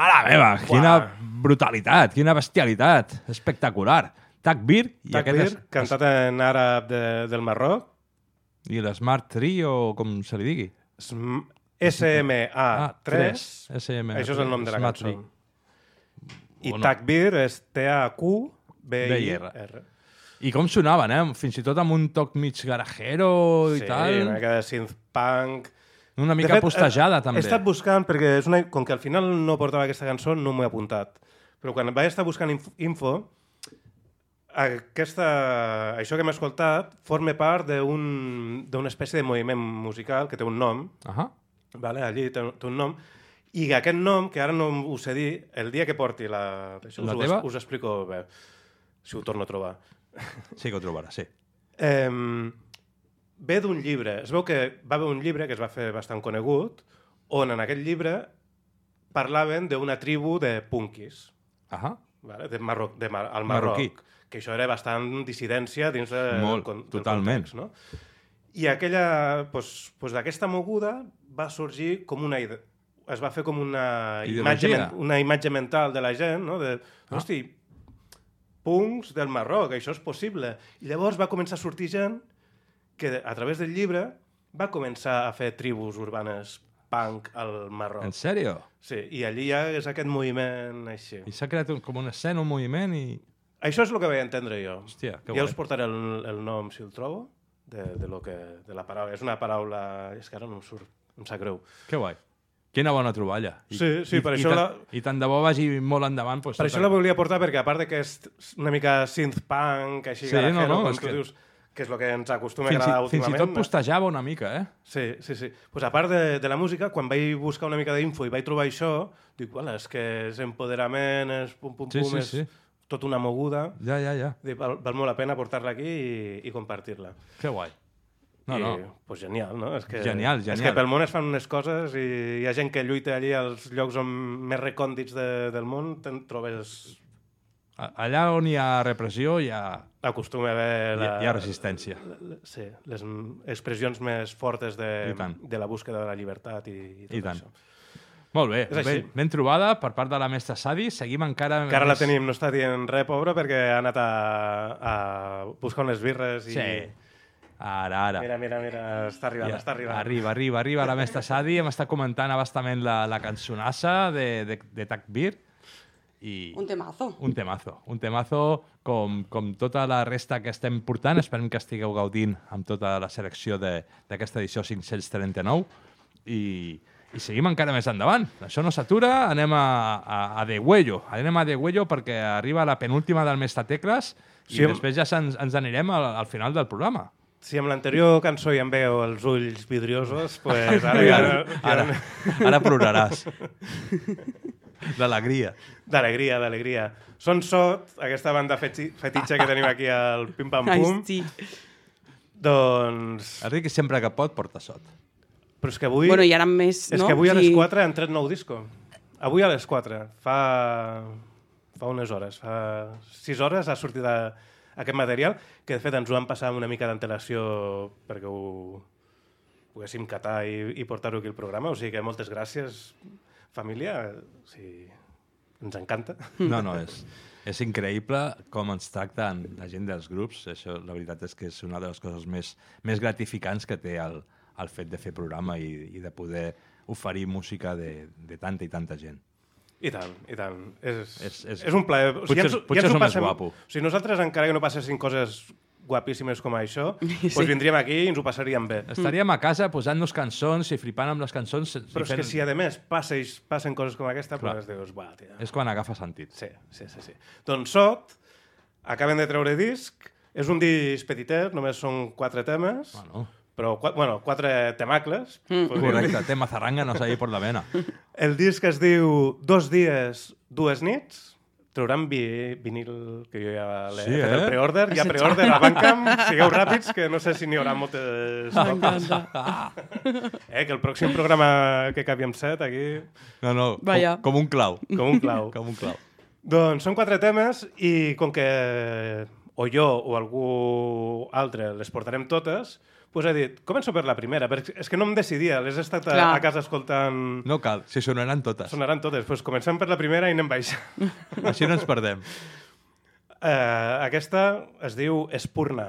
Mare meva, quina brutalitat, quina bestialitat. Espectacular. Takbir. i Takbir, aquest es- cantat en àrab de, del Marroc. I l'Smart Tree, o com se li digui? Sm- SMA3. Ah, tres. SM, Això és el nom de la Smart cançó. I Bueno. Takbir és T-A-Q-B-I-R. B-I-R. I com sonaven, eh? Fins i tot amb un toc mig garajero i Sí, tal. una mica de synth punk. Una mica De fet, postejada, he, també. He estat buscant, perquè és una, com que al final no portava aquesta cançó, no m'ho he apuntat. Però quan vaig estar buscant inf info, aquesta, això que hem escoltat forma part d'un- d'una espècie de moviment musical que té un nom, Ahà. vale? allí té, té un nom, i aquest nom, que ara no us sé dir, el dia que porti la... Això La us, teva? Us, us explico bé, si ho torno a trobar. Sí que ho trobarà, sí. Eh, ve d'un llibre. Es veu que va haver un llibre que es va fer bastant conegut, on en aquest llibre parlaven d'una tribu de punkis. Ahà. Vale? De Marroc, de Mar al Marroc. Marroquí. Que això era bastant dissidència dins de, Molt, del, del totalment. context. No? I aquella, pues, pues d'aquesta moguda va sorgir com una idea es va fer com una imatge, Ideologia. men- una imatge mental de la gent, no? de, Ah. hosti, punks del Marroc, això és possible. I llavors va començar a sortir gent que a través del llibre va començar a fer tribus urbanes punk al Marroc. En sèrio? Sí, i allí ja és aquest moviment així. I s'ha creat un, com una escena, un moviment i... Això és el que vaig entendre jo. Hòstia, que ja us portaré el, el nom, si el trobo, de, de, lo que, de la paraula. És una paraula... És que ara no em surt, em sap greu. Que guai. Quina bona troballa. I, Sí, sí, per i, això i, la- I tant de bo vagi molt endavant. Doncs, Per això la volia portar, perquè a part de que és una mica synth-punk, així Sí, garajero, no, no, com tu que- dius, que és el que ens acostuma a fins, agradar i, fins i últimament. tot postejava una mica, eh? Sí, sí, sí. Pues a part de, de la música, quan vaig buscar una mica d'info i vaig trobar això, dic, bueno, és que és empoderament, és pum, pum, Sí, pum, sí, és sí. tot una moguda. Ja, ja, ja. Dic, val, val molt la pena portar-la aquí i, i compartir-la. Que guai. No, I, no. Pues genial, no? És que, Genial, És genial. que pel món es fan unes coses i hi ha gent que lluita allí als llocs on, més recòndits de, del món, te'n trobes... Allà on hi ha repressió hi ha... Acostuma a haver... Hi ha- hi ha resistència. la- Sí, les expressions més fortes de, de la búsqueda de la llibertat i, i tot I tant. això. Molt bé, ben, ben trobada per part de la mestra Sadi. Seguim encara... Que ara la més- tenim, no està dient res, pobra, perquè ha anat a, a buscar unes birres i... Sí. Ara, ara. Mira, mira, mira, està arribant, Ja, està arribant. Arriba, arriba, arriba la mestra Sadi. Hem estat comentant abastament la, la cançonassa de, de, de Takbir. I Un temazo. un temazo. Un temazo com, com tota la resta que estem portant. Esperem que estigueu gaudint amb tota la selecció de- d'aquesta edició 539. I, i seguim encara més endavant. Això no s'atura, anem a, a, a De Huello. Anem a De Huello perquè arriba la penúltima del Mestre Tecles i Sí, després ja ens, ens anirem al, al final del programa. si amb l'anterior cançó ja em veu els ulls vidriosos, pues ara ja... Ara, ara ploraràs. D'alegria. D'alegria, d'alegria. Són Sot, aquesta banda feti fetitxa que tenim aquí al Pim Pam Ai, Pum. sí. Doncs... Enric sempre que pot porta sot. Però és que avui... Bueno, i ara més, És no? que avui a les Sí. 4 han tret nou disco. Avui a les 4. Fa... Fa unes hores. Fa 6 hores ha sortit a... aquest material, que de fet ens ho vam passar amb una mica d'antelació perquè ho poguéssim catar i, i portar-ho aquí al programa. O sigui que moltes gràcies, família. O sigui, ens encanta. No, no, és, és increïble com ens tracten la gent dels grups. Això, la veritat és que és una de les coses més, més gratificants que té el, el fet de fer programa i, i de poder oferir música de, de tanta i tanta gent. I tant, i tant. És, És- és- és un plaer. O potser- ens- potser ens és ho el més guapo. O sigui, nosaltres, encara que no passessin coses guapíssimes com això, Sí. doncs vindríem aquí i ens ho passaríem bé. Estaríem a casa posant-nos cançons i flipant amb les cançons. Però és que fent- si, a més, passes, passen coses com aquesta, Clar. doncs dius, buah, tia. És quan agafa sentit. Sí, sí, sí. sí. Doncs Sot, acaben de treure disc, és un disc petitet, només són quatre temes, bueno, però, bueno, quatre temacles. Mm. Correcte, tema zaranga no s'ha por la vena. El disc es diu Dos dies, dues nits, trauran vi, vinil, que jo ja l'he Sí, fet el eh? preorder, hi ha Has preorder a Bandcamp, sigueu ràpids, que no sé si n'hi haurà moltes copies. M'encanta. eh, que el pròxim programa que acabi amb set, aquí... No, no, Vaya. com, com un clau. Com un clau. com un clau. Doncs són quatre temes i com que o jo o algú altre les portarem totes, doncs he dit, començo per la primera, perquè és que no em decidia, les he estat a, Clar. a casa escoltant... No cal, si sonaran totes. Sonaran totes, doncs comencem per la primera i anem baixant. Així no ens perdem. Uh, aquesta es diu Espurna.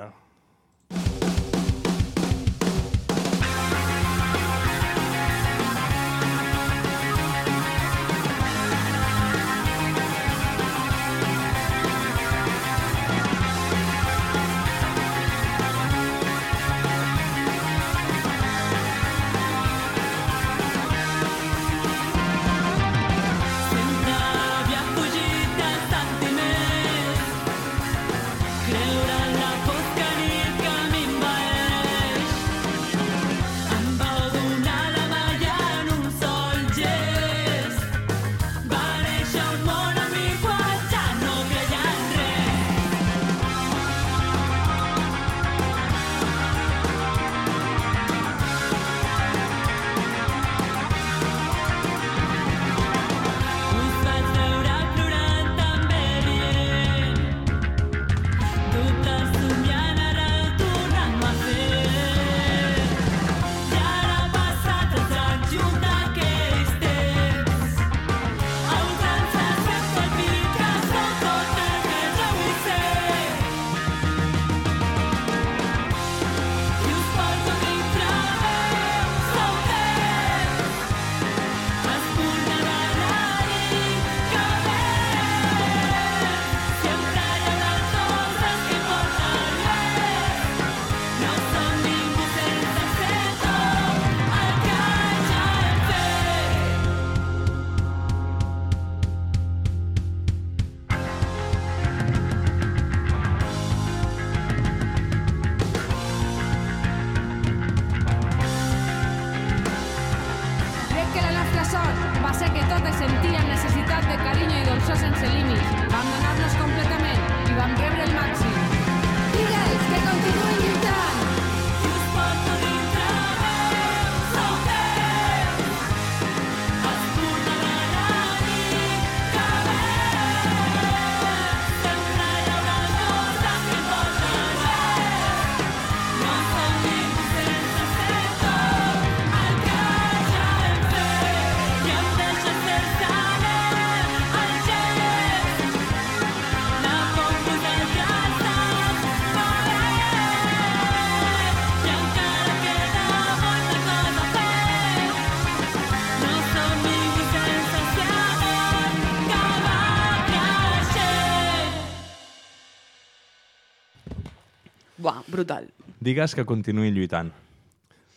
Digues que continuï lluitant.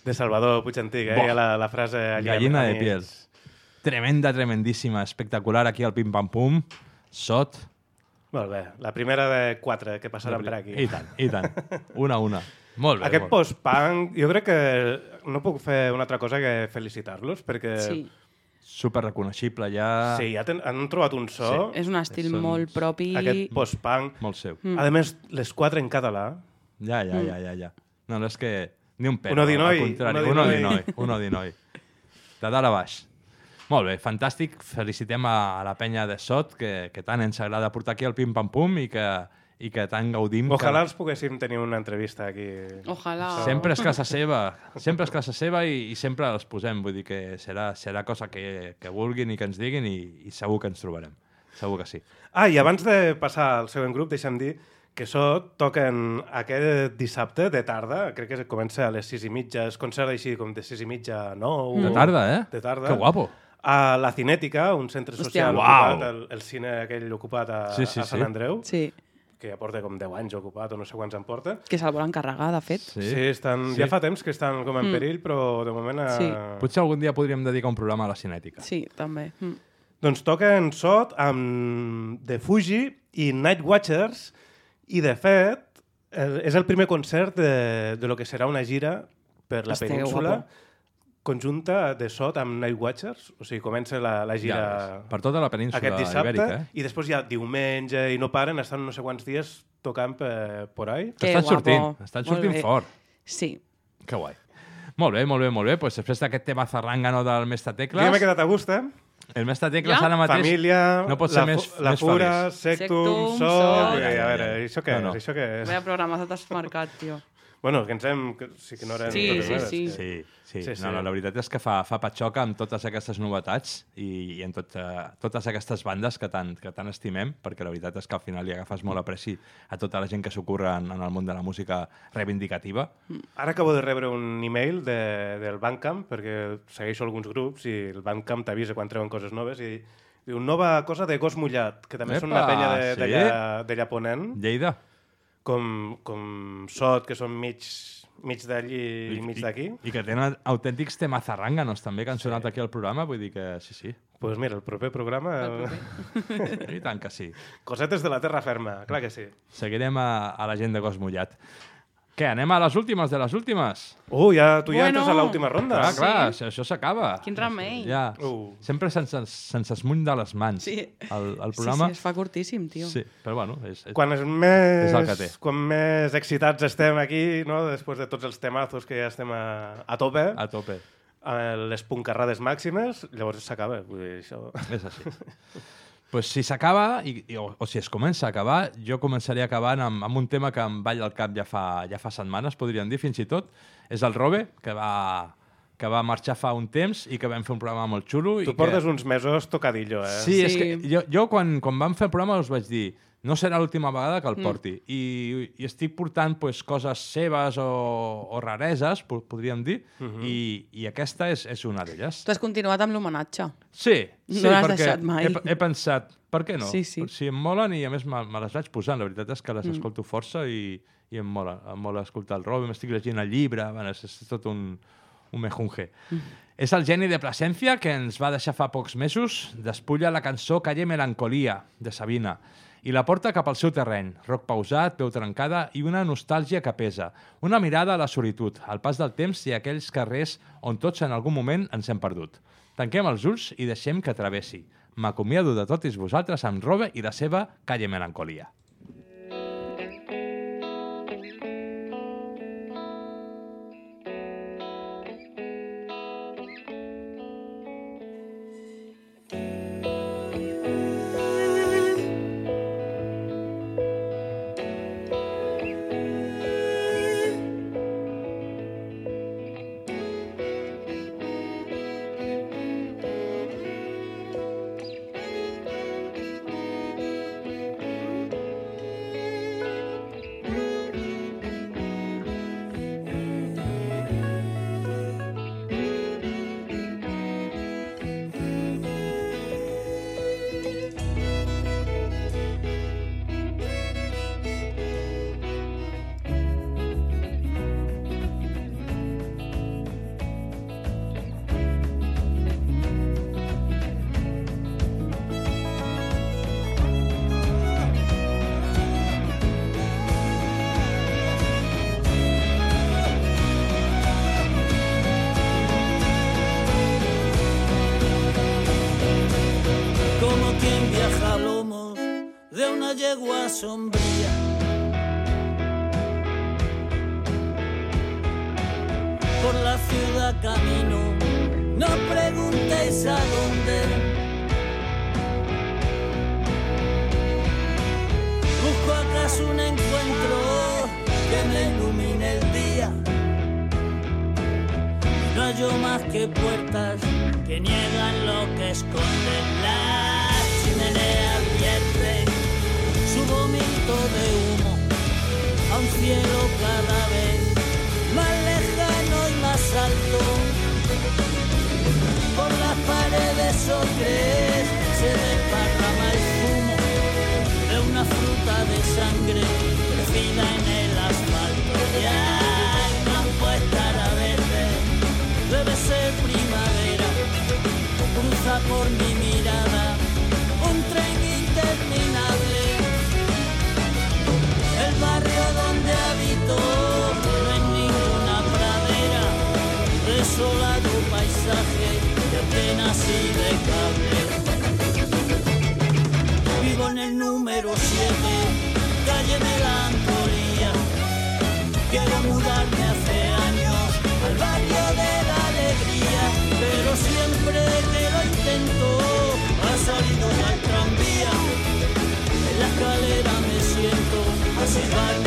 De Salvador Puigantic, eh? La, la frase... allà Gallina de piel. Tremenda, tremendíssima, espectacular aquí al Pim Pam Pum. Sot. Molt bé, la primera de quatre que passaran per aquí. I tant, i tant. Una a una. Molt bé, Aquest post-punk, jo crec que no puc fer una altra cosa que felicitar-los, perquè... Sí. Super reconeixible, ja... Sí, ja ten, han trobat un so... Sí. És un estil molt propi. Aquest post-punk. Molt seu. Mm. A més, les quatre en català. Ja, ja, Mm. ja, ja, ja. No, no, és que ni un pèl. Un odinoi, Al contrari, un odinoi. Un odinoi. De dalt a baix. Molt bé, fantàstic. Felicitem a, a la penya de Sot, que, que tant ens agrada portar aquí el pim-pam-pum i que, i que tant gaudim. Ojalà que... els poguéssim tenir una entrevista aquí. Ojalà. Sempre és casa seva, sempre és casa seva i, i sempre els posem, vull dir que serà, serà cosa que, que vulguin i que ens diguin i, i segur que ens trobarem, segur que sí. Ah, i abans de passar al següent grup, deixa'm dir que Sot toquen aquest dissabte de tarda, crec que comença a les sis i mitja, es concert així com de sis i mitja a nou. De tarda, eh? De tarda. Que guapo. A La Cinètica, un centre Hòstia. social Uau. ocupat, el, el cine aquell ocupat a, Sí, sí, a Sant sí. Andreu, Sí, que ja porta com 10 anys ocupat o no sé quants en porta. que se'l volen carregar, de fet. Sí, Sí, estan, Sí. ja fa temps que estan com en Mm. perill, però de moment... A... Sí. Potser algun dia podríem dedicar un programa a la cinètica. Sí, també. Mm. Doncs toquen Sot amb The Fuji i Night Watchers i, de fet, el, és el primer concert de, de lo que serà una gira per la Este península guapo. conjunta de Sot amb Night Watchers, o sigui, comença la, la gira Ja per tota la península aquest dissabte ibèrica, eh? i després ja diumenge i no paren, estan no sé quants dies tocant per, por ahí. Que estan guapo. sortint, estan Molt sortint bé. fort. Sí. Que guai. Molt bé, molt bé, molt bé. Pues després d'aquest tema zarrangano del Mestre Jo Tecles... m'he quedat a gust, eh? El Mestre Tecles Ja? ara mateix Família, no pot la, ser més, fu- la més Fura, feliç. Sectum, i, Ja, ja, A veure, això què No, no. és? Això què és? Vaya programa t'has marcat, tio. Bueno, que ens hem... Que, sí que no eren Sí, sí, sí. que- Sí, sí. Sí, sí, sí. No, no, la veritat és que fa, fa patxoca amb totes aquestes novetats i, i en tot, uh, totes aquestes bandes que tant, que tant estimem, perquè la veritat és que al final li agafes molt apreci a tota la gent que s'ocorre en, en el món de la música reivindicativa. Ara acabo de rebre un email de, del Bandcamp, perquè segueixo alguns grups i el Bandcamp t'avisa quan treuen coses noves i diu, nova cosa de Gos Mullat, que també són una Epa, penya de- sí? d'allà d'allà ponent, Lleida. Com, com Sot, que són mig, mig d'allí i, mig d'aquí. I que tenen autèntics temes zarranganos també que han sonat aquí al programa, vull dir que sí, sí. Doncs pues mira, el proper programa... I tant que sí. Cosetes de la terra ferma, clar que sí. Seguirem a, a la gent de Gos Mullat. Què, anem a les últimes de les últimes? Uh, ja, tu ja Bueno. entres a l'última ronda. Clar, clar, això, això s'acaba. Quin remei. Ja, Uh. sempre se'ns se'ns esmuny de les mans Sí. el, el Sí, programa. sí, es fa curtíssim, tio. Sí, però bueno, és, és, Quan, és més, És el que té. quan més excitats estem aquí, no? després de tots els temazos que ja estem a, a tope, a tope. a les puncarrades màximes, llavors s'acaba. Això... És així. pues si s'acaba, i, i, o, o si es comença a acabar, jo començaria acabant amb, amb un tema que em balla al cap ja fa, ja fa setmanes, podríem dir, fins i tot. És el Robe, que va, que va marxar fa un temps i que vam fer un programa molt xulo. Tu i portes que... uns mesos tocadillo, eh? Sí, és Sí. que jo, jo quan, quan vam fer el programa us vaig dir no serà l'última vegada que el Mm. porti. I, I estic portant pues, coses seves o, o rareses, po- podríem dir, Mhm. i, i aquesta és, és una d'elles. Tu has continuat amb l'homenatge. Sí, No sí l'has perquè deixat mai. He, he pensat, per què no? Sí, sí. Si em molen i a més me, me les vaig posant, la veritat és que les Mm. escolto força i, i em mola, em mola escoltar el Robin, m'estic llegint el llibre, bueno, és, és tot un, un mejunje. És el geni de Plasencia que ens va deixar fa pocs mesos, despulla la cançó Calle Melancolia, de Sabina, i la porta cap al seu terreny, rock pausat, peu trencada i una nostàlgia que pesa. Una mirada a la solitud, al pas del temps i a aquells carrers on tots en algun moment ens hem perdut. Tanquem els ulls i deixem que travessi. M'acomiado de tots vosaltres amb Robe i la seva Calle Melancolia. A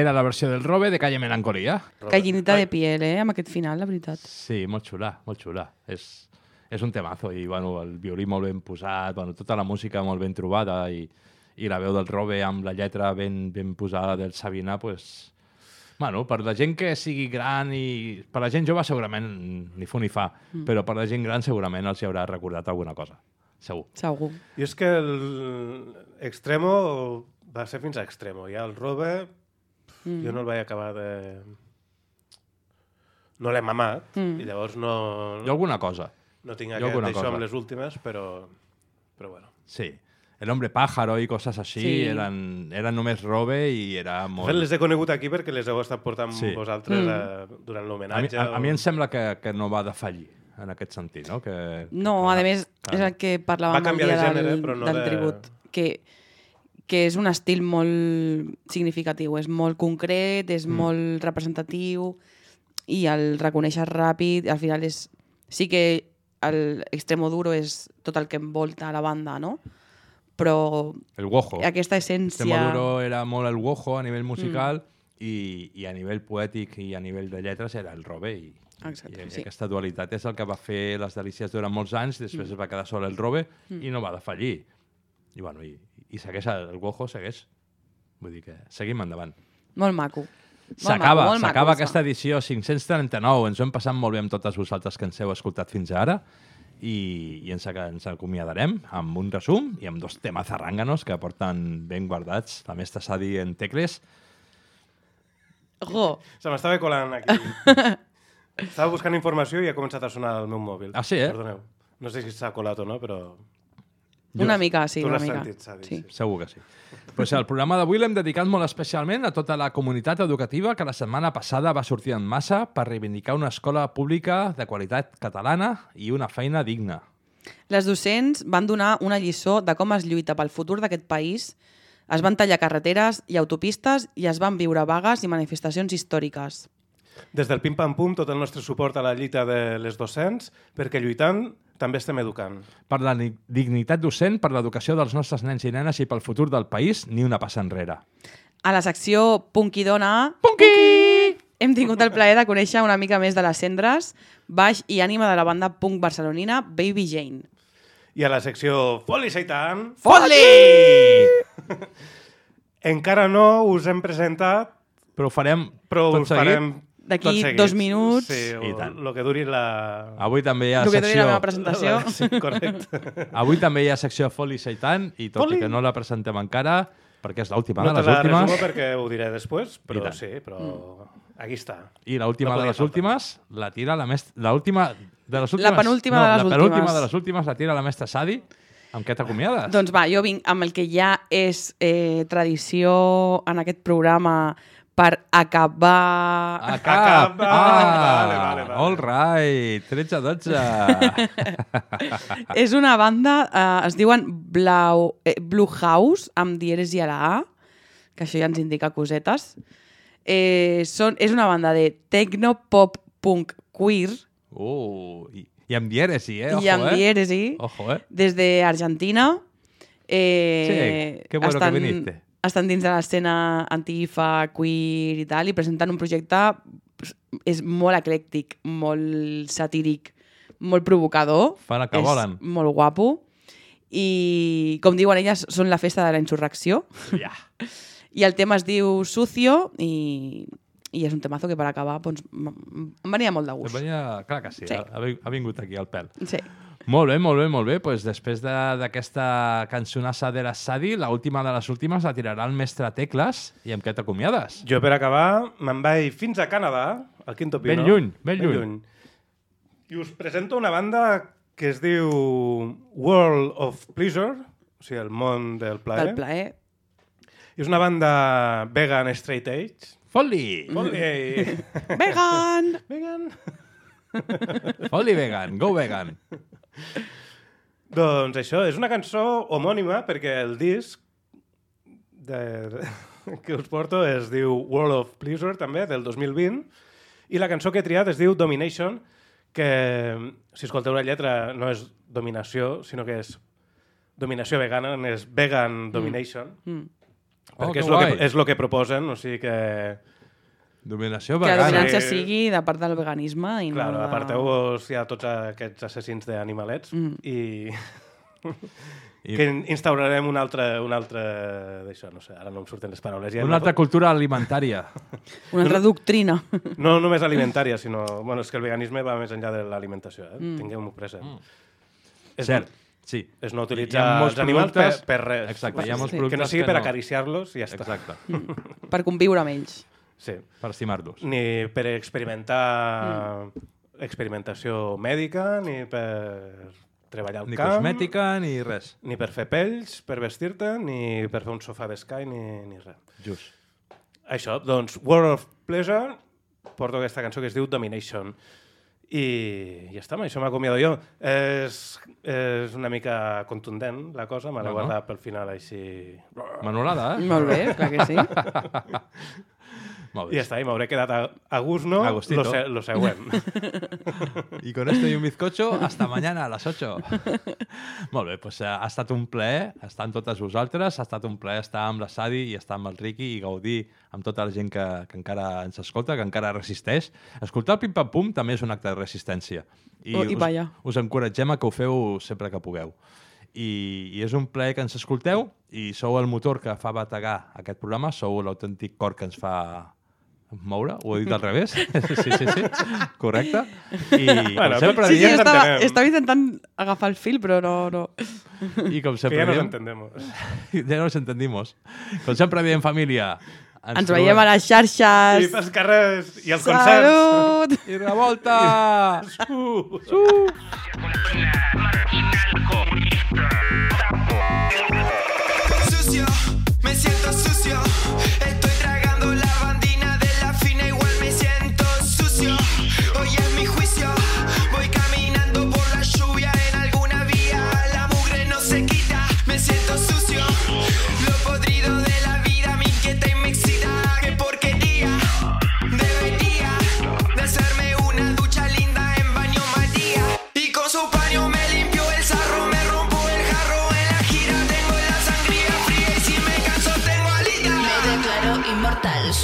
era la versió del Robe de Calle Melancolía. Gallinita de piel, eh, amb aquest final, la veritat. Sí, molt xula, molt xula. És, és un temazo i bueno, el violí molt ben posat, bueno, tota la música molt ben trobada i, i la veu del Robe amb la lletra ben, ben posada del Sabina, pues, bueno, per la gent que sigui gran i... Per la gent jove segurament ni fu ni fa, Mm. mm. però per la gent gran segurament els hi haurà recordat alguna cosa. Segur. Segur. I és que el Extremo va ser fins a Extremo. Ja el Robe, Mm. jo no el vaig acabar de... No l'he mamat, Mm. i llavors no... Jo alguna cosa. No tinc Jo aquest cosa. amb les últimes, però... Però bueno. Sí. El hombre pájaro i coses així Sí. eren, eren només robe i era De molt... fet, les he conegut aquí perquè les heu estat portant Sí. vosaltres Mm. a, durant A mi, l'homenatge. a, a mi em sembla que, que no va defallir en aquest sentit, no? Que, No, a més, clar. és el que parlàvem el dia de gènere, del, però no del de- tribut, que, que és un estil molt significatiu, és molt concret, és Mm. molt representatiu i el reconeixes ràpid, al final és... Sí que el extremo duro és tot el que envolta la banda, no? Però El wojo. aquesta essència... Extremoduro era molt el wojo a nivell musical Mm. i, i a nivell poètic i a nivell de lletres era el robe i, Exacte, i sí. aquesta dualitat és el que va fer les delícies durant molts anys, després Mm. es va quedar sol el robe Mm. i no va defallir. I, bueno, i, i segueix, el wojo segueix. Vull dir que seguim endavant. Molt maco. S'acaba, s'acaba aquesta edició 539. Ens ho hem passat molt bé amb totes vosaltres que ens heu escoltat fins ara i, i ens, ens acomiadarem amb un resum i amb dos temes zarrànganos que porten ben guardats la mestra Sadi en tecles. Go. Se m'estava colant aquí. Estava buscant informació i ha començat a sonar el meu mòbil. Ah, sí, eh? Perdoneu. No sé si s'ha colat o no, però... Una mica, sí, tu una mica. sentit, Sadi, Sí. Segur que sí. Pues el programa d'avui l'hem dedicat molt especialment a tota la comunitat educativa que la setmana passada va sortir en massa per reivindicar una escola pública de qualitat catalana i una feina digna. Les docents van donar una lliçó de com es lluita pel futur d'aquest país, es van tallar carreteres i autopistes i es van viure vagues i manifestacions històriques. Des del Pim Pam Pum, tot el nostre suport a la lluita de les docents, perquè lluitant també estem educant. Per la ni- dignitat docent, per l'educació dels nostres nens i nenes i pel futur del país, ni una passa enrere. A la secció Punky Dona... Punky! Hem tingut el plaer de conèixer una mica més de les cendres, baix i ànima de la banda punk barcelonina Baby Jane. I a la secció Foli Seitan... Foli! Encara no us hem presentat... Però ho farem però tot us farem seguit? D'aquí seguit. dos minuts. Sí, I o tant. lo que duri la... Avui també hi ha que duri secció... la meva presentació. Sí, correcte. Avui també hi ha secció Foli Seitan i tot Foli. i que no la presentem encara, perquè és l'última No de te les la últimes. resumo perquè ho diré després, I però sí, però aquí està. I l'última No de les faltar. últimes la tira la mestra... L'última de les últimes... La penúltima no, de les la penúltima últimes. de les últimes la tira la mestra Sadi. Amb què t'acomiades? Doncs va, jo vinc amb el que ja és eh, tradició en aquest programa per acabar... Acab! Acaba. Ah, Vale, vale, vale. all right, 13-12. és una banda, eh, es diuen Blau, eh, Blue House, amb dieres i a la A, que això ja ens indica cosetes. Eh, són, és una banda de techno, pop, punk, queer, Uh, i, I amb dièresi, eh? Ojo, i amb eh? dièresi, Ojo, eh? des d'Argentina. Eh, Sí, qué bueno que estan, viniste. Estan dins de l'escena antifa, queer i tal, i presenten un projecte és molt eclèctic, molt satíric, molt provocador. Fan el que és volen. molt guapo. I, com diuen elles, són la festa de la insurrecció. Ja. I el tema es diu Sucio i, i és un temazo que per acabar doncs, em venia molt de Em gust. Venia... Clar que sí, Sí. Ha, ha vingut aquí al pèl. Sí. Molt bé, molt bé, molt bé. Pues després de- d'aquesta cançonassa de la Sadi, la última de les últimes la tirarà el mestre Tecles. I amb què t'acomiades? Jo, per acabar, me'n vaig fins a Canadà, al Quinto Pino. Ben lluny, ben lluny. I us presento una banda que es diu World of Pleasure, o sigui, el món del plaer. Del plaer. És una banda vegan straight edge. Foli! Foli! Vegan! vegan! Foli vegan, go vegan. Doncs això, és una cançó homònima perquè el disc de, que us porto es diu World of Pleasure, també, del 2020, i la cançó que he triat es diu Domination, que, si escolteu la lletra, no és dominació, sinó que és dominació vegana, és vegan domination. Mm. Oh, perquè que és el que, és lo que proposen, o sigui que... Dominació Que la vegana. dominància Sí. sigui de part del veganisme i Claro, no de... aparteu-vos ja tots aquests assassins d'animalets Mm. i... I- que in- instaurarem un altre, un altre d'això, no sé, ara no em surten les paraules. Ja Una altra cultura alimentària. Una altra doctrina. No només alimentària, sinó... Bueno, és que el veganisme va més enllà de l'alimentació, eh? Mm. Mm. Tinguem-ho present. Mm. Cert, sí. És no utilitzar els animals per, productes- per res. Exacte, hi ha molts Que no productes sigui que per no- acariciar-los i ja està. Exacte. per conviure amb ells. Sí. Per estimar-los. Ni per experimentar experimentació mèdica, ni per treballar al Ni camp. cosmètica, ni res. Ni per fer pells, per vestir-te, ni per fer un sofà d'escai, ni, ni res. Just. Això, doncs, World of Pleasure, porto aquesta cançó que es diu Domination. I ja està, amb això m'acomiado jo. És, és una mica contundent, la cosa, me l'he No, no. guardat pel final així... Manolada, eh? Molt bé, clar que sí. Molt I ja està, i m'hauré quedat a, a gust, no? Agustito. Lo, se, lo següent. Y con esto y un bizcocho, hasta mañana a las 8. Molt bé, doncs, eh, ha estat un plaer estar amb totes vosaltres, ha estat un plaer estar amb la Sadi i estar amb el Riqui i gaudir amb tota la gent que, que encara ens escolta, que encara resisteix. Escoltar el Pim Pam Pum també és un acte de resistència. Oh, i us, us encoratgem a que ho feu sempre que pugueu. I, I és un plaer que ens escolteu i sou el motor que fa bategar aquest programa, sou l'autèntic cor que ens fa moure, ho he dit al revés? sí, sí, sí, correcte. I Bueno, com sempre Sí, sí, diem... estava, estava intentant agafar el fil, però no... no. I com sempre Que ja nos diem- entendemos. Ja nos entendimos. Com sempre diem, família. Ens veiem a les xarxes. I pels carrers i Salut! concerts. I revolta! Su! Su!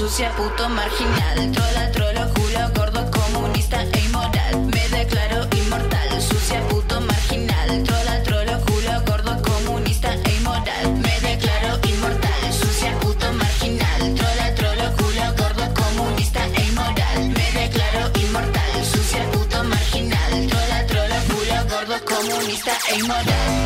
Sucia, puto, marginal. Trola, trolo, culo, gordo, comunista e inmoral. Me declaro inmortal, sucia, puto, marginal. Trola, trolo, culo, gordo, comunista e inmoral. Me declaro inmortal, sucia, puto, marginal. Trola, trolo, culo, gordo, comunista e inmoral. Me declaro inmortal, sucia, puto, marginal. Trola, trolo, culo, gordo, comunista e inmoral.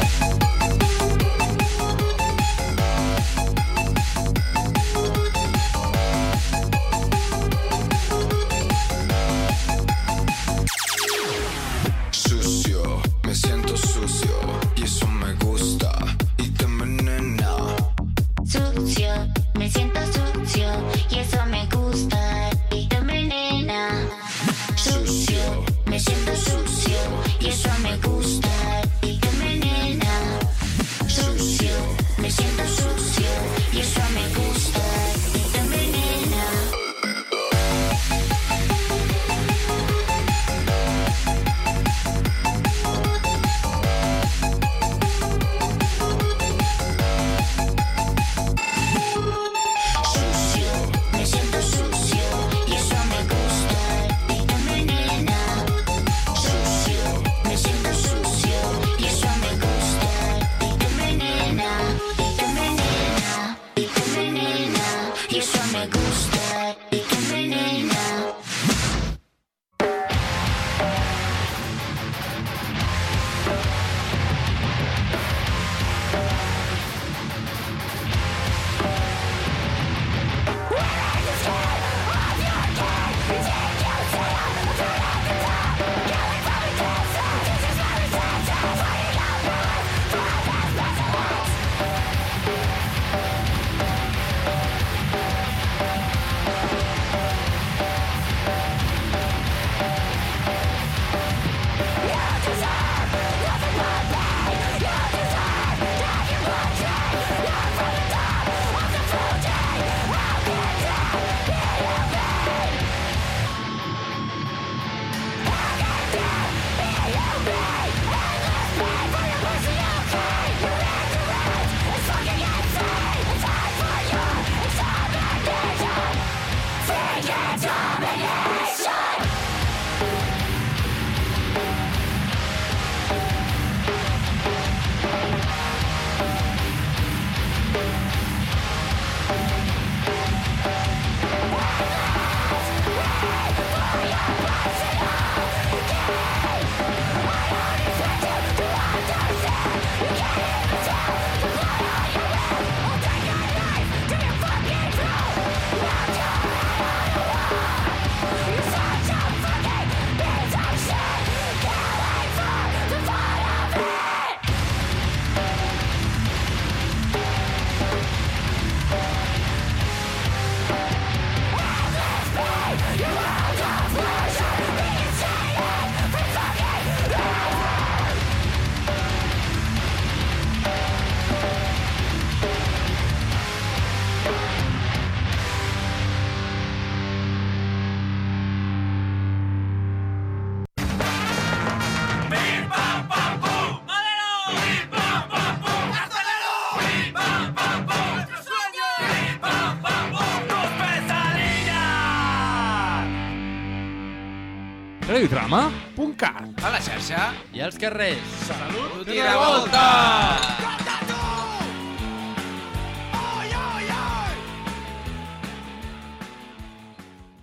Xarxa I als carrers. Salut i revolta!